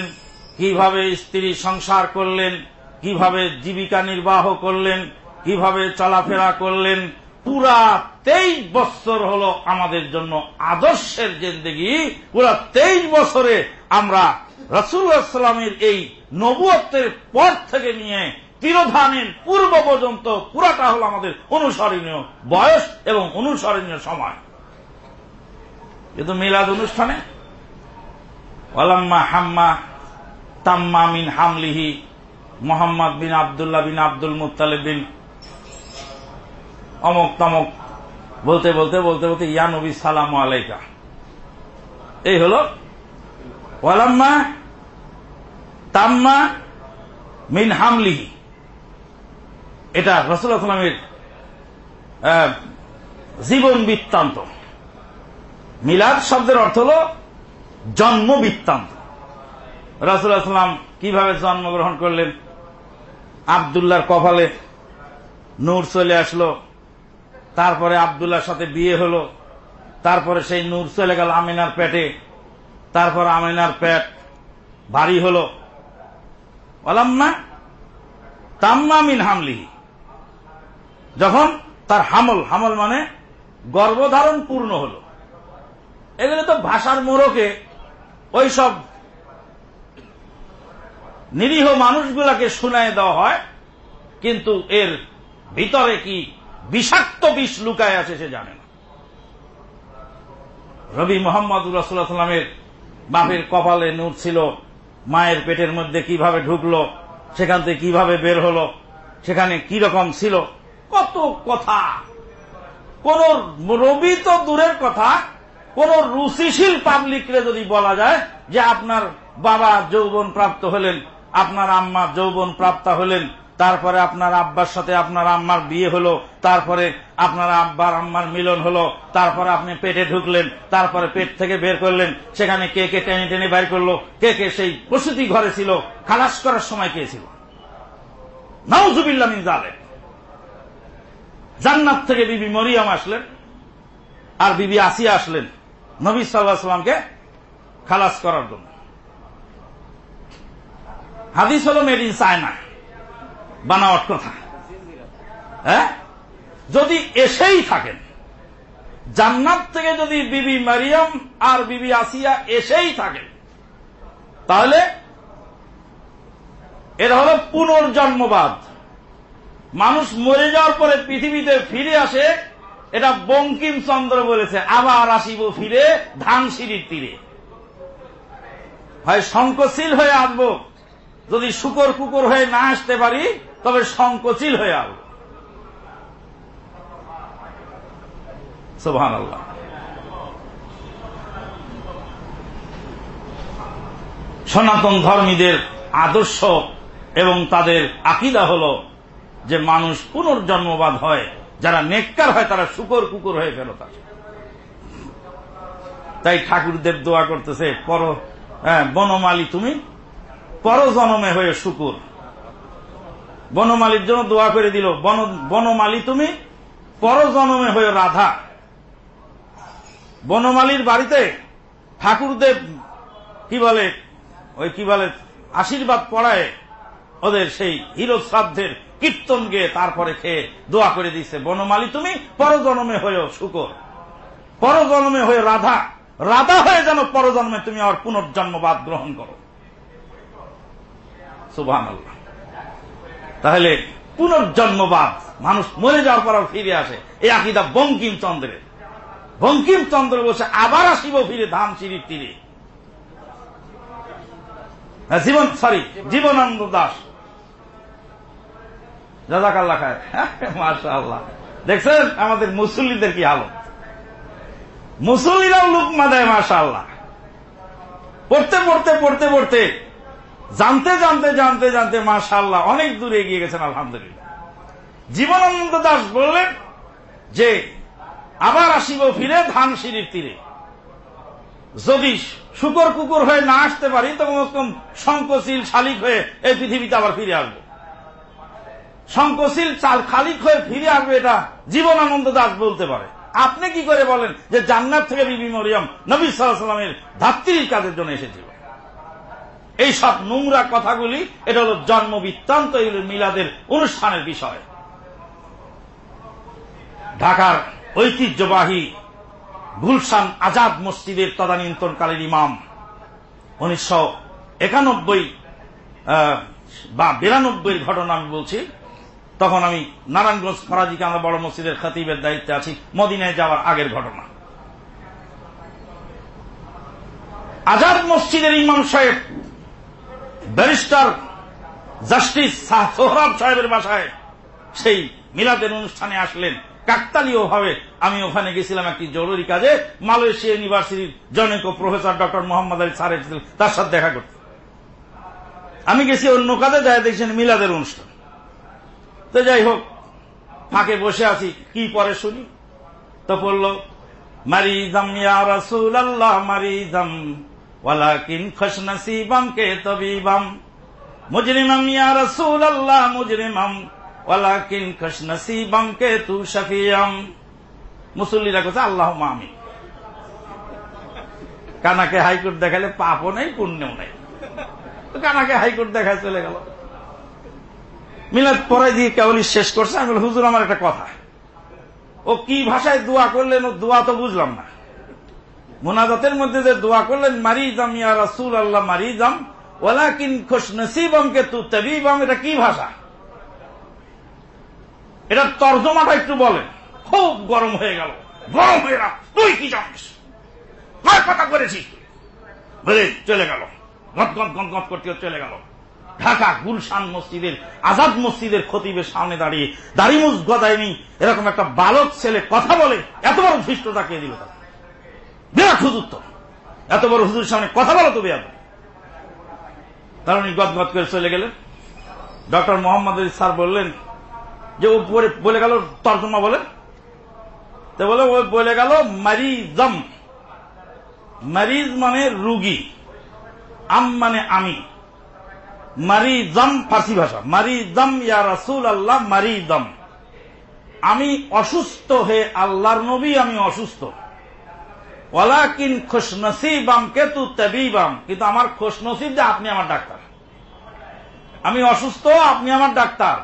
A: কীভাবে স্ত্রী সংসার করলেন, কীভাবে জীবিকা নির্বাহ করলেন, কীভাবে চলাফেরা করলেন, পুরা তেইশ বছর হল আমাদের জন্য আদর্শের জেন্দেগি, পুরা তেইশ বছরে আমরা রসুল্লাহামের এই নবুয়ত্বের পর থেকে নিয়ে তিরোধানের পূর্ব পর্যন্ত পুরাটা হল আমাদের অনুসরণীয় বয়স এবং অনুসরণীয় সময়। কিন্তু মিলাদ অনুষ্ঠানে। ওয়ালাম্মা হাম্মা তাম্মা মিন হামলিহি মোহাম্মদ বিন আবদুল্লাহ বিন আব্দুল মুতালিব বিন অমক তমক বলতে বলতে বলতে বলতে, ইয়া নবী সালাম আলাইকা। এই হল ওয়ালাম্মা তাম্মা মিন হামলিহি। এটা রসুলামের জীবন বৃত্তান্ত। মিলাদ শব্দের অর্থ হল জন্ম বৃত্তান্ত। রাসুল্লাহাম কীভাবে জন্মগ্রহণ করলেন? আবদুল্লাহর কপালে নূর চলে আসলো, তারপরে আবদুল্লাহর সাথে বিয়ে হলো, তারপরে সেই নূর চলে গেল আমিনার পেটে, তারপর আমিনার পেট ভারী হল। বলাম না তাম্মা মিন হামলিহি। যখন তার হামল হামল মানে গর্ভধারণ পূর্ণ হল। এগুলো তো ভাষার মোড়কে ওই সব নিরীহ মানুষগুলাকে শুনায় দেওয়া হয়, কিন্তু এর ভিতরে কি বিষাক্ত বিষ লুকায় আছে সে জানে না। রবি মোহাম্মদ সাল্লামের বাপের কপালে নূর ছিল, মায়ের পেটের মধ্যে কীভাবে ঢুকলো, সেখান থেকে কীভাবে বের হলো, সেখানে কি রকম ছিল কত কথা। কোন রবি তো দূরের কথা, কোন রুচিশীল পাবলিকরে যদি বলা যায় যে আপনার বাবা যৌবন প্রাপ্ত হলেন, আপনার আম্মা যৌবন প্রাপ্ত হলেন, তারপরে আপনার আব্বার সাথে আপনার আম্মার বিয়ে হলো, তারপরে আপনার আব্বার আম্মার মিলন হলো, তারপরে আপনি পেটে ঢুকলেন, তারপরে পেট থেকে বের করলেন, সেখানে কে কে টেনে টেনে বের করল, কে কে সেই প্রসূতি ঘরে ছিল, খালাস করার সময় কে ছিল? নাউজুবিল্লা মিন জালেম জান্নাত থেকে বিবি মরিয়াম আসলেন, আর বিবি আসিয়া আসলেন নবী সাল্লাহ সাল্লামকে খালাস করার জন্য। হাদিস হল মেড ইন চায়না বানাওয়াট কথা। হ্যাঁ? যদি এসেই থাকেন, জান্নাত থেকে যদি বিবি মারিয়াম আর বিবি আসিয়া এসেই থাকেন, তাহলে এটা হল পুনর্জন্মবাদ। মানুষ মরে যাওয়ার পরে পৃথিবীতে ফিরে আসে, এটা বঙ্কিমচন্দ্র বলেছে, আবার আসিব ফিরে ধানসিঁড়ির তীরে। হয় সংকোচিল হয়ে আসব, যদি শুকর কুকুর হয়ে না আসতে পারি, তবে সংকোচিল হয়ে আসব। সোভান আল্লাহ সনাতন ধর্মীদের আদর্শ এবং তাদের আকিদা হল যে মানুষ পুনর্জন্মবাদ হয় যারা নেককার হয় তারা শুকর কুকুর হয়ে ফেরত আসে। তাই ঠাকুরদেব দোয়া করতেছে পর হ্যাঁ, বনমালী তুমি পরজনমে হয়ে শুকুর। বনমালীর জন্য দোয়া করে দিল বনমালী তুমি পরজনমে হয়ে রাধা। বনমালীর বাড়িতে ঠাকুরদেব কি বলে ওই কি বলে আশীর্বাদ পড়ায় ওদের সেই হিরো শ্রাদ্ধের কীর্তন গিয়ে তারপরে খেয়ে দোয়া করে দিচ্ছে বনমালী তুমি পরজন্মে হয়েও শুকর। পরজন্মে হয়ে রাধা রাধা হয়ে যেন পরজন্মে তুমি আমার পুনর্জন্মবাদ গ্রহণ করো। তাহলে পুনর্জন্মবাদ মানুষ মরে যাওয়ার পর ফিরে আসে। এই আকিদা বঙ্কিমচন্দ্রের বঙ্কিমচন্দ্র বসে আবার আসিব ফিরে ধান সিঁড়ির তীরে। হ্যাঁ, জীবন সরি জীবনানন্দ দাস। জাজাকাল্লা খায় মাসা আল্লাহ দেখছেন? আমাদের মুসল্লিদের কি হালত? মুসল্লিরাও লুকমা দেয় মাসা আল্লাহ পড়তে পড়তে পড়তে পড়তে জানতে জানতে জানতে জানতে মাসা আল্লাহ অনেক দূরে এগিয়ে গেছেন, আলহামদুলিল্লাহ। জীবনানন্দ দাস বললেন যে, আবার আসিব ফিরে ধান সিঁড়ির তীরে। যদি শুকর কুকুর হয়ে না আসতে পারি তখন সংকোচিল শালিক হয়ে এই পৃথিবীতে আবার ফিরে আসব। সংকোচিল চাল খালিক হয়ে ফিরে আসবে এটা জীবনানন্দ দাস বলতে পারে। আপনি কি করে বলেন যে জান্নাত থেকে বিবি মরিয়ম নবী সাল্লামের ধাত্রীর কাজের জন্য এসেছিল? এই সব নোংরা কথাগুলি, এটা হল জন্ম বৃত্তান্ত মিলাদের অনুষ্ঠানের বিষয়। ঢাকার ঐতিহ্যবাহী গুলশান আজাদ মসজিদের তদানীন্তনকালীন ইমাম, উনিশশো একানব্বই বা বিরানব্বই ঘটনা আমি বলছি তখন আমি নারায়ণগঞ্জ ফরাজিকে আমরা বড় মসজিদের খতিবের দায়িত্বে আছি, মদিনায় যাওয়ার আগের ঘটনা। আজাদ মসজিদের ইমাম সাহেব, ব্যারিস্টার জাস্টিস সোহরাব সাহেবের বাসায় সেই মিলাদের অনুষ্ঠানে আসলেন। কাকতালীয় ভাবে আমি ওখানে গেছিলাম একটি জরুরি কাজে, মালয়েশিয়া ইউনিভার্সিটির জনৈক professor doctor Mohammad Ali sir তার সাথে দেখা করতে। আমি গেছি অন্য কাজে যাই দেখছেন মিলাদের অনুষ্ঠান। তো যাই হোক, ফাঁকে বসে আছি, কি পরে শুনি? তো বলল, মারিজাম ইয়া রসুল আল্লাহ মারিজাম। ওয়ালাকিন খসনসিবাম কে তবিবাম। মুজরিমাম ইয়া রসুল আল্লাহ মুজরিমাম। ওয়ালাকিন খসনসিবাম কে তু শফিয়াম। মুসল্লিরা কোথায় আল্লাহ মামি কানাকে হাইকোর্ট দেখালে পাপও নেই, পুণ্যও নেই। কানাকে হাইকোর্ট দেখায় চলে গেল। মিলাদ পরে দিয়ে কেবলই শেষ করছে? আমি হুজুর, আমার একটা কথা। ও কি ভাষায় দোয়া করলেন? ও দোয়া তো বুঝলাম না। মোনাজাতের মধ্যে যে দোয়া করলেন মারিজাম ইয়া রাসুল আল্লাহ মারিজাম ওয়ালাকিন খুশ নসিবম কে তু তবিবম, এটা কি ভাষা? এটার তর্জমাটা একটু বলেন। খুব গরম হয়ে গেল। গরম হয়ে গেল। তুই কি জানিস? কথা করেছিস বলে, চলে গেল। গদ গদ গদ গদ করতে চলে গেল। ঢাকা গুলশান মসজিদের, আজাদ মসজিদের খতিবের সামনে দাঁড়িয়ে দাড়িমুজ গদায়নি এরকম একটা বালক ছেলে কথা বলে এত বড় ধৃষ্টতা কে দিল তাকে? বিরাট হুজুর তো। এত বড় হুজুর সামনে কথা বলো তো বেয়াদ তার উনি গদ গদ করে চলে গেলেন। ডক্টর মোহাম্মদ আলী স্যার বললেন যে ও বলে গেল তর্জমা বলে। তো বলে, ও বলে গেল মারিজম। মারিজ মানে রুগী। আম মানে আমি। মারিজম ফার্সি ভাষা। মারিজম ইয়া রাসুল আল্লাহ মারিজম আমি অসুস্থ হে আল্লাহর নবী, আমি অসুস্থ। ওয়ালাকিন খুশ নসিবাম কেতু তবিবাম। কিন্তু আমার খুশ নসিব যে আপনি আমার ডাক্তার। আমি অসুস্থ, আপনি আমার ডাক্তার।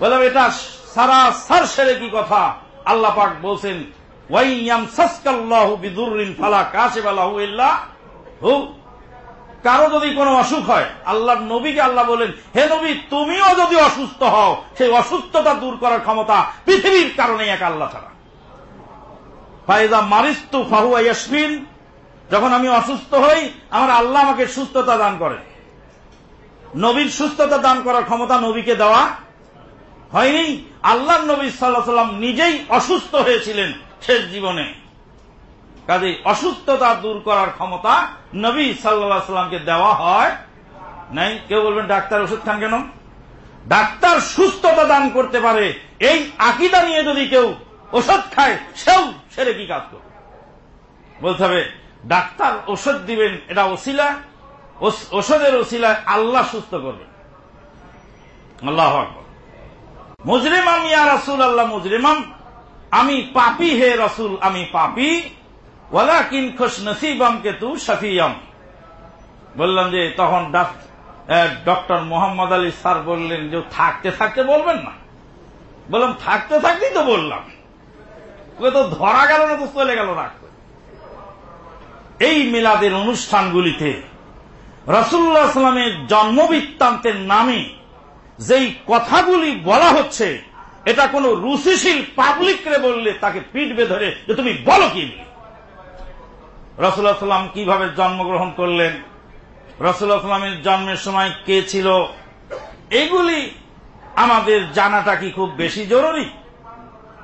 A: বললাম, এটা সারা সার সেরে কি কথা? আল্লাহ পাক বলছেন, ওয়াইয়াম সাসকাল্লাহু বিদুররিন ফালা কাশিবালাহু ইল্লা হু। কারও যদি কোনো অসুখ হয়, আল্লাহর নবীকে আল্লাহ বলেন, হে নবী, তুমিও যদি অসুস্থ হও, সেই অসুস্থতা দূর করার ক্ষমতা পৃথিবীর কারণে এক আল্লাহ ছাড়া। ফায়দা মারিস্তু ফাহুয়া ইয়াসমিন যখন আমি অসুস্থ হই, আমার আল্লাহ আমাকে সুস্থতা দান করে। নবীর সুস্থতা দান করার ক্ষমতা নবীকে দেওয়া হয়নি। আল্লাহ নবী সাল্লাহ সাল্লাম নিজেই অসুস্থ হয়েছিলেন শেষ জীবনে। কাজে অসুস্থতা দূর করার ক্ষমতা নবী সাল্লা সাল্লামকে দেওয়া হয় নাই? কেউ বলবেন, ডাক্তার ওষুধ খান কেন? ডাক্তার সুস্থতা দান করতে পারে, এই আকিদা নিয়ে যদি কেউ ওষুধ খায়, সেও সেরে কি কাজ করবে? বলতে হবে, ডাক্তার ওষুধ দিবেন, এটা ওসিলা ওষুধের ওসিলায় আল্লাহ সুস্থ করবেন। আল্লাহ মুজরিমাম ইয়া রাসুল আল্লাহ মুজরিমাম, আমি পাপি হে রসুল, আমি পাপি। ওয়ালাকিন খুশ নসিবামকে তু শফিয়াম। বললাম যে, তখন ডক্টর মোহাম্মদ আলী স্যার বললেন যে, থাকতে থাকতে বলবেন না। বললাম, থাকতে থাকতেই তো বললাম। তো ধরা গেল না, তো চলে গেল রাখতে এই মিলাদের অনুষ্ঠানগুলিতে রসুল্লাহ সাল্লামের জন্মবৃত্তান্তের নামে যেই কথাগুলি বলা হচ্ছে, এটা কোন রুচিশীল পাবলিকরে বললে তাকে পিটবে ধরে যে, তুমি বলো কি রসুল্লাহ সাল্লাম কীভাবে জন্মগ্রহণ করলেন? রসুল্লাহ সাল্লামের জন্মের সময় কে ছিল? এগুলি আমাদের জানাটা কি খুব বেশি জরুরি?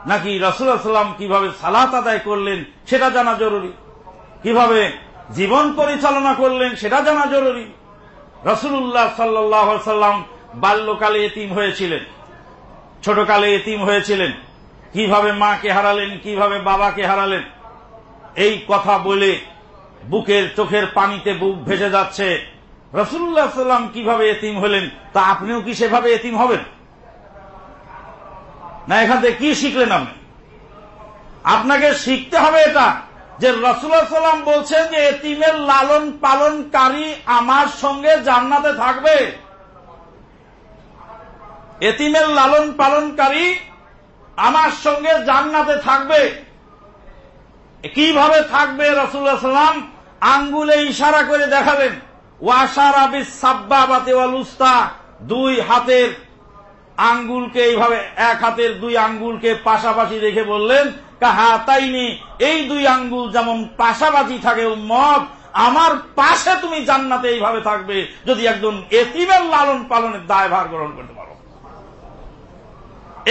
A: নাকি রসুল্লাহ সাল্লাম কীভাবে সালাত আদায় করলেন, সেটা জানা জরুরি? কীভাবে জীবন পরিচালনা করলেন, সেটা জানা জরুরি? রসুল্লাহ সাল্লাহ সাল্লাম বাল্যকালে এতিম হয়েছিলেন, ছোটকালে এতিম হয়েছিলেন। কীভাবে মাকে হারালেন, কীভাবে বাবাকে হারালেন? এই কথা বলে বুকের চোখের পানিতে বুক ভেসে যাচ্ছে। রসুল্লাহ সাল্লাম কীভাবে এতিম হলেন, তা আপনিও কি সেভাবে এতিম হবেন? না, এখান থেকে কি শিখলেন আপনি? আপনাকে শিখতে হবে এটা যে রসুল্লাহ সাল্লাম বলছেন যে এতিমের লালন পালনকারী আমার সঙ্গে জান্নাতে থাকবে। এতিমের লালন পালনকারী আমার সঙ্গে জান্নাতে থাকবে। কীভাবে থাকবে রসুল্লাহ সাল্লাম আঙ্গুলে ইশারা করে দেখাবেন। ওয়াসার আবিস সাব্বাবাতে উস্তা, দুই হাতের আঙ্গুলকে এইভাবে, এক হাতের দুই আঙ্গুলকে পাশাপাশি রেখে বললেন কাহাতাইনি এই দুই আঙ্গুল যেমন পাশাপাশি থাকে মত আমার পাশে তুমি জান্নাতে এইভাবে থাকবে, যদি একজন এতিমের লালন পালনের দায়ভার গ্রহণ করতে পারো।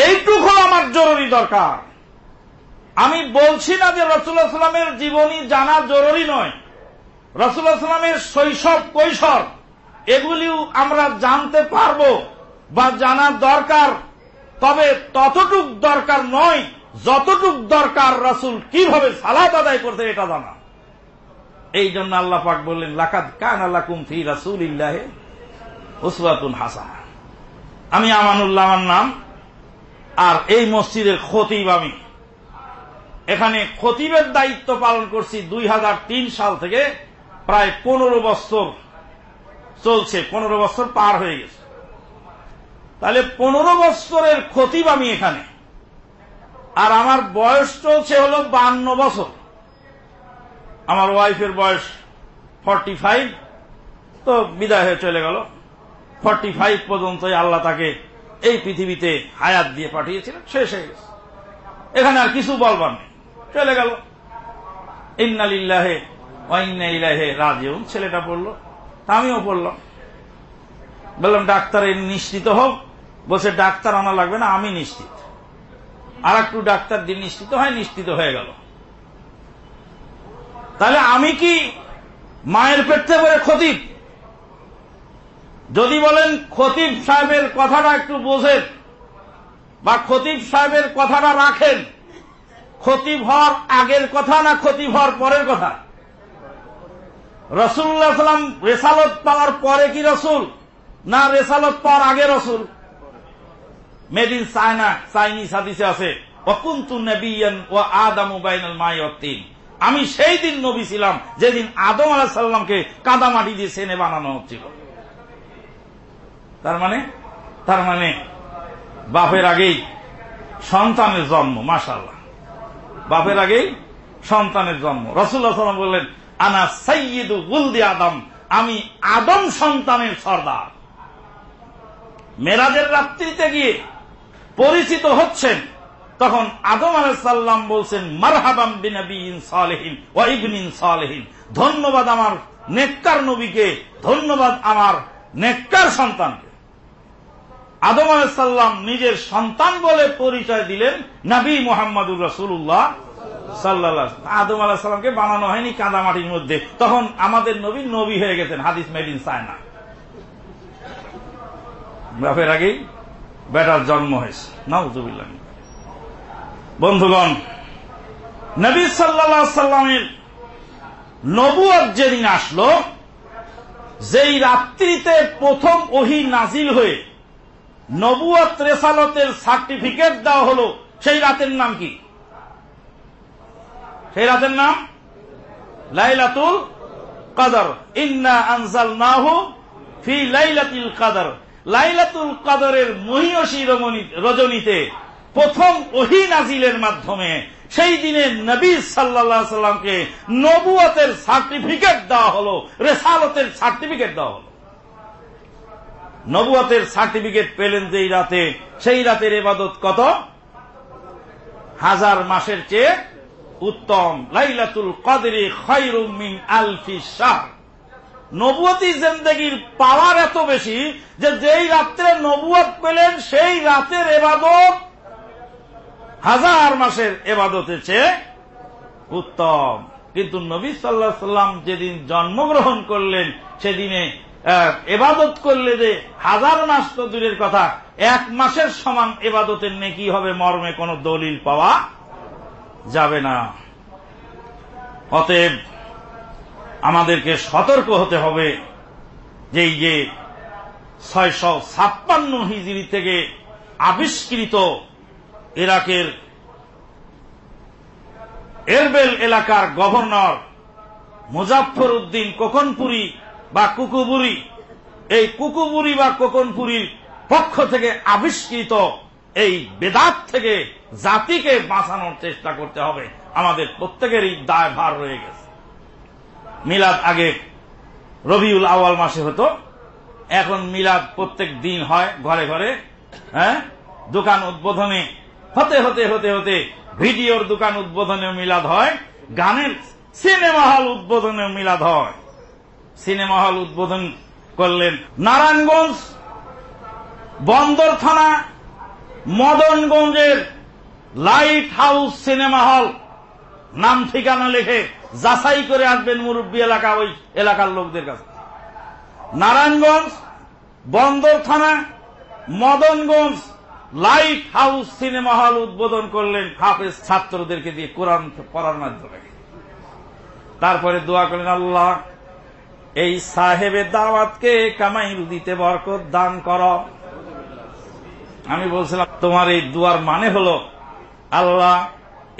A: এইটুকু আমার জরুরি দরকার। আমি বলছি না যে রসুল্লাহ সাল্লামের জীবনী জানা জরুরি নয়। রসুল্লাহ সাল্লামের শৈশব, কৈশোর, এগুলিও আমরা জানতে পারব বা জানা দরকার। তবে ততটুক দরকার নয়, যতটুক দরকার রাসুল কীভাবে সালাত আদায় করতে এটা জানা। এই জন্য আল্লাহ পাক বললেন, লাকাদ কান আল্লাহ কুমফি রাসুল ইল্লাহে হাসানা। আমি আমানুল্লাহ নাম, আর এই মসজিদের খতিব আমি। এখানে খতিবের দায়িত্ব পালন করছি দুই হাজার তিন সাল থেকে প্রায় পনেরো বছর চলছে, পনেরো বছর পার হয়ে গেছে। তাহলে পনেরো বছরের খতিব আমি এখানে। আর আমার বয়স চলছে হল বান্ন বছর। আমার ওয়াইফের বয়স ফর্টি ফাইভ, তো বিদায় হয়ে চলে গেল। ফর্টি ফাইভ পর্যন্তই আল্লাহ তাকে এই পৃথিবীতে হায়াত দিয়ে পাঠিয়েছিলেন, শেষ হয়ে গেছে। এখানে আর কিছু বলবার নেই। চলে গেল। ইন্নালিল্লাহে ওয়াইন্না ইলাহে রাজিউন। ছেলেটা পড়ল তা আমিও পড়লাম। বললাম, ডাক্তার নিশ্চিত হোক? বলছে, ডাক্তার আনা লাগবে না, আমি নিশ্চিত। আর একটু ডাক্তার দিয়ে নিশ্চিত হয়, নিশ্চিত হয়ে গেল। তাহলে আমি কি মায়ের পেটতে পরে খতিব? যদি বলেন, খতিব সাহেবের কথাটা একটু বোঝেন বা খতিব সাহেবের কথাটা রাখেন খতিব হওয়ার আগের কথা না খতিব হওয়ার পরের কথা? রসুল্লাহ সাল্লাম রেসালত পাওয়ার পরে কি রসুল? না রেসালত পাওয়ার আগে রসুল? মেড ইন চায়না, চাইনিজ হাদিসে আছে আমি সেই দিন নবী ছিলাম, যেদিন আদম আলাহ সাল্লামকে কাদামাটি দিয়ে সেনে বানানো হচ্ছিল। তার মানে? তার মানে বাপের আগেই সন্তানের জন্ম মাসাল্লাহ বাপের আগেই সন্তানের জন্ম। রসুল্লাহ সাল্লাম বললেন, আনা সৈয়দ গুলদি আদম। আমি আদম সন্তানের সর্দার। মেরাজের রাত্রিতে গিয়ে পরিচিত হচ্ছেন, তখন আদম আলাইসাল্লাম বলছেন মারহাবাম বিনবীন সালেহীন ওয়াইবিন সালেহীন। ধন্যবাদ আমার নেককার নবীকে, ধন্যবাদ আমার নেককার সন্তানকে। আদম আলাইসাল্লাম নিজের সন্তান বলে পরিচয় দিলেন নবী মোহাম্মদুর রসুল্লাহ সাল্লাহ আদম আলাহিসাল্লামকে বানানো হয়নি কাদামাটির মধ্যে। তখন আমাদের নবী নবী হয়ে গেছেন, হাদিস মেডিন সায়না বাপের আগেই বেটার জন্ম হয়েছে। নাউজুবিল্লাহ। বন্ধুগণ, নবী সাল্লা সাল্লামের নবুয়ার যেদিন আসলো, যেই রাত্রিতে প্রথম ওহি নাজিল হয়ে নবুয়াত রেসালতের সার্টিফিকেট দেওয়া হলো, সেই রাতের নাম কি? সেই রাতের নাম? লাইলাতুল কাদর। ইন্না আনজাল নাহু ফি লাইলাতুল কাদর। লাইলাতুল কাদরের মহিয়সী রজনীতে প্রথম ওহি নাজিলের মাধ্যমে সেই দিনে নবী সাল্লাহ সাল্লামকে নবুয়তের সার্টিফিকেট দেওয়া হলো, রেসালতের সার্টিফিকেট দেওয়া হলো। নবুয়তের সার্টিফিকেট পেলেন যেই রাতে, সেই রাতের এবাদত কত? হাজার মাসের চেয়ে উত্তম। লাইলাতুল কদরে খৈরুমিন আলফি শাহ নবুয়তি জিন্দগির পাওয়ার এত বেশি যে যেই রাত্রে নবুয়ত পেলেন, সেই রাতের এবাদত হাজার মাসের এবাদতের চেয়ে উত্তম। কিন্তু নবী সাল্লাহ সাল্লাম যেদিন জন্মগ্রহণ করলেন, সেদিনে এবাদত করলে যে হাজার মাস তো দূরের কথা, এক মাসের সমান এবাদতের নেকি হবে, মর্মে কোনো দলিল পাওয়া যাবে না। অতএব আমাদেরকে সতর্ক হতে হবে যে এই যে ছয়শো ছাপ্পান্ন হিজড়ি থেকে আবিষ্কৃত ইরাকের এরবেল এলাকার গভর্নর মুজাফর উদ্দিন কোকনপুরি বা কুকুবুরি এই কুকুবুরি বা কোকনপুরীর পক্ষ থেকে আবিষ্কৃত এই বেদাত থেকে জাতিকে বাঁচানোর চেষ্টা করতে হবে। আমাদের প্রত্যেকেরই দায় ভার রয়ে গেছে। মিলাদ আগে রবিউল আওয়াল মাসে হতো। এখন মিলাদ প্রত্যেক দিন হয় ঘরে ঘরে হ্যাঁ? দোকান উদ্বোধনে হতে হতে হতে হতে ভিডিওর দোকান উদ্বোধনে মিলাদ হয়। গানের সিনেমা হল উদ্বোধনে মিলাদ হয়। সিনেমা হল উদ্বোধন করলেন নারায়ণগঞ্জ বন্দর থানা মদনগঞ্জের লাইট হাউস সিনেমা হল। নাম ঠিকানা লিখে যাচাই করে আসবেন মুরব্বী এলাকা, ওই এলাকার লোকদের কাছে। নারায়ণগঞ্জ বন্দর থানা Madanganj light house cinema hall উদ্বোধন করলেন হাফেজ ছাত্রদেরকে দিয়ে কোরআন পড়ার মাধ্যমে। তারপরে দোয়া করলেন, আল্লাহ এই সাহেবের দাওয়াতকে কামাই রুদিতে বরকত দান কর। আমি বলছিলাম, তোমার এই দুয়ার মানে হল আল্লাহ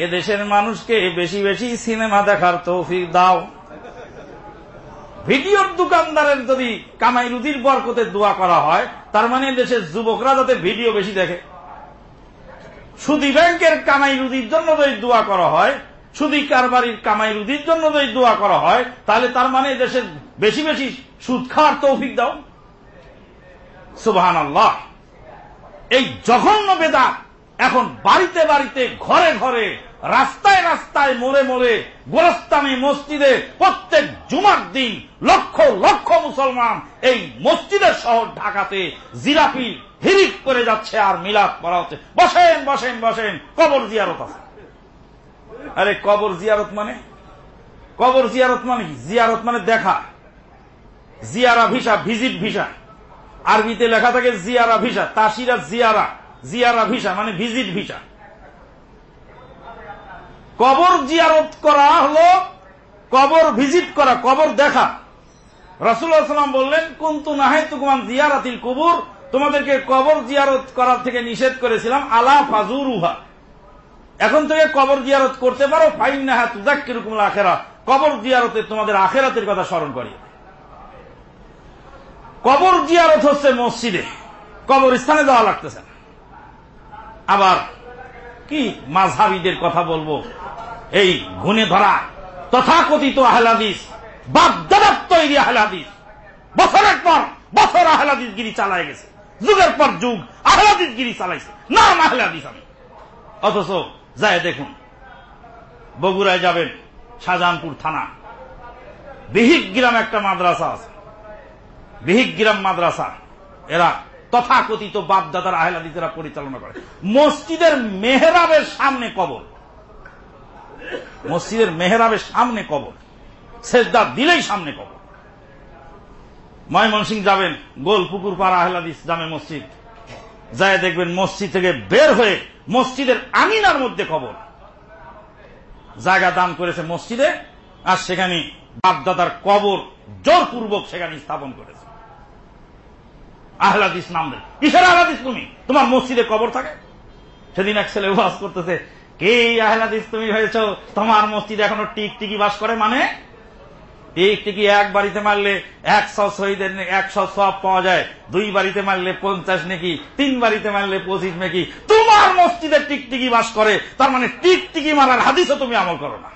A: এদেশের মানুষকে বেশি বেশি সিনেমা দেখার তৌফিক দাও। ভিডিওর দোকানদারের যদি কামাই রুদির বরকতে দোয়া করা হয়, তার মানে দেশের যুবকরা যাতে ভিডিও বেশি দেখে। সুদি ব্যাংকের কামাই রুদির জন্য যদি দোয়া করা হয়, সুদি কারবারির কামাই রুদির জন্য যদি দোয়া করা হয়, তাহলে তার মানে দেশের বেশি বেশি সুদ খাওয়ার তৌফিক দাও। সুবাহান আল্লাহ এই জঘন্য বেদা এখন বাড়িতে বাড়িতে, ঘরে ঘরে, রাস্তায় রাস্তায় মোড়ে মোড়ে গোরস্তানি মসজিদে প্রত্যেক জুমার দিন লক্ষ লক্ষ মুসলমান এই মসজিদের শহর ঢাকাতে জিরাপি হিরিক করে যাচ্ছে আর মিলাপ করা হচ্ছে বসেন বসেন বসেন, কবর জিয়ারত আছে। আরে কবর জিয়ারত মানে? কবর জিয়ারত মানে জিয়ারত মানে দেখা। জিয়ারা ভিসা, ভিজিট ভিসা। আরবিতে লেখা থাকে জিয়ারা ভিসা, তাসিরা জিয়ারা জিয়ারা ভিসা মানে ভিজিট ভিসা। কবর জিয়ারত করা হলো, কবর ভিজিট করা, কবর দেখা। রসুল্লাহ সাল্লাম বললেন, কুন্তু নাহে তুকুমান জিয়ারাতিল কুবুর? তোমাদেরকে কবর জিয়ারত করার থেকে নিষেধ করেছিলাম, আলা ফাজুর উহা এখন থেকে কবর জিয়ারত করতে পারো ফাইন নাহা তুজাক্কিরুকুম আখেরা কবর জিয়ারতে তোমাদের আখেরাতের কথা স্মরণ করিয়ে কবর জিয়ারত হচ্ছে মসজিদে। কবর স্থানে যাওয়া লাগতেছে আবার কি মাঝহাবিদের কথা বলব? এই গুনে ধরা, তথাকথিত আহলাদিস, বাপদাদার তৈরি আহলাদিস। বছরের পর বছর আহলাদিস গিরি চালায় গেছে। যুগের পর যুগ আহলাদিস গিরি চালাইছে। নাম আহলাদিস আমি। অথচ যায় দেখুন, বগুড়ায় যাবেন শাহজাহানপুর থানা। বিহিক গ্রাম একটা মাদ্রাসা আছে। বিহিক গ্রাম মাদ্রাসা। এরা তথাকথিত বাপদাদার আহলাদিসেরা পরিচালনা করে। মসজিদের মেহরাবের সামনে কবর। মসজিদের মেহরাবের সামনে কবর। সেজদা দিলেই সামনে কবর। ময়মনসিং যাবেন গোল পুকুর পাড়া আহলাদিস জামে মসজিদ। যায় দেখবেন মসজিদ থেকে বের হয়ে মসজিদের আমিনার মধ্যে কবর। জায়গা দান করেছে মসজিদে, আর সেখানে বাপদাদার কবর জোরপূর্বক সেখানে স্থাপন করেছে। আহলাদিস নাম দেয় কিসের আহলাদিস তুমি? তোমার মসজিদে কবর থাকে? সেদিন এক ছেলে ওয়াজ করতেছে, কে আহলাদিস তুমি হয়েছ? তোমার মসজিদ এখনও টিক টিকি বাস করে মানে? টিক টিকি এক বাড়িতে মারলে একশো শহীদের একশো সব পাওয়া যায়। দুই বাড়িতে মারলে পঞ্চাশ নাকি, তিন বাড়িতে মারলে পঁচিশ নাকি। তোমার মসজিদে টিকটিকি বাস করে, তার মানে টিকটিকি মারার হাদিসও তুমি আমল করো না।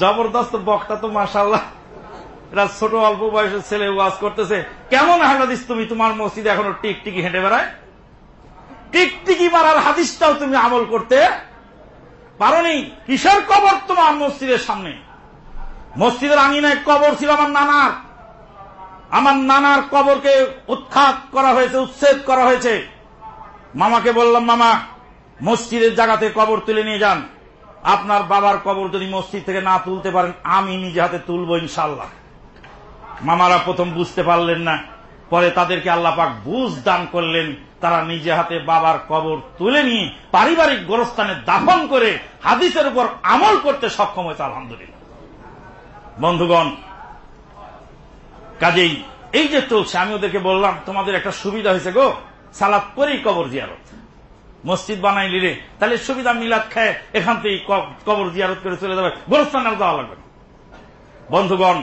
A: জবরদস্ত বক্তা তো মাসাল্লাহ এরা ছোট, অল্প বয়সের ছেলে ওয়াজ করতেছে। কেমন হাদিস তুমি তোমার মসজিদে এখনও টিকটিকি হেঁটে বেড়ায়? টিকটিকি মারার হাদিসটাও তুমি আমল করতে পারোনি? কিসের কবর তোমার মসজিদের সামনে? মসজিদের আঙিনায় কবর ছিল আমার নানার। আমার নানার কবরকে উৎখাত করা হয়েছে, উচ্ছেদ করা হয়েছে। মামাকে বললাম, মামা, মসজিদের জায়গাতে কবর তুলে নিয়ে যান। আপনার বাবার কবর যদি মসজিদ থেকে না তুলতে পারেন, আমি নিজে হাতে তুলব ইনশাল্লাহ মামারা প্রথম বুঝতে পারলেন না। পরে তাদেরকে আল্লাহ পাক বুঝ দান করলেন। তারা নিজে হাতে বাবার কবর তুলে নিয়ে পারিবারিক গোরস্থানে দাফন করে হাদিসের উপর আমল করতে সক্ষম হয়েছে, আলহামদুলিল্লাহ। বন্ধুগণ, কাজেই এই যে চলছে, আমি ওদেরকে বললাম, তোমাদের একটা সুবিধা হয়েছে গো সালাদ করেই কবর জিয়ারত। মসজিদ বানাই নিলে তাহলে সুবিধা মিলাদ খায়, এখান থেকে কবর জিয়ারত করে চলে যাবে, গোরস্থান আর যাওয়া লাগবে বন্ধুগণ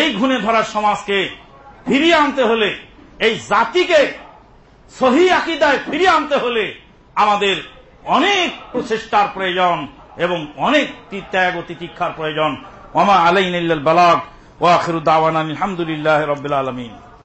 A: এই ঘুণে ধরার সমাজকে ফিরিয়ে আনতে হলে, এই জাতিকে সহি আকিদায় ফিরিয়ে আনতে হলে আমাদের অনেক প্রচেষ্টার প্রয়োজন এবং অনেক ত্যাগ ও তিতিক্ষার প্রয়োজন। ওমা আলাইন বালাগ ওয়াখিরুদ্দাওয়ান আলহামদুলিল্লাহ রবিল আলমিন।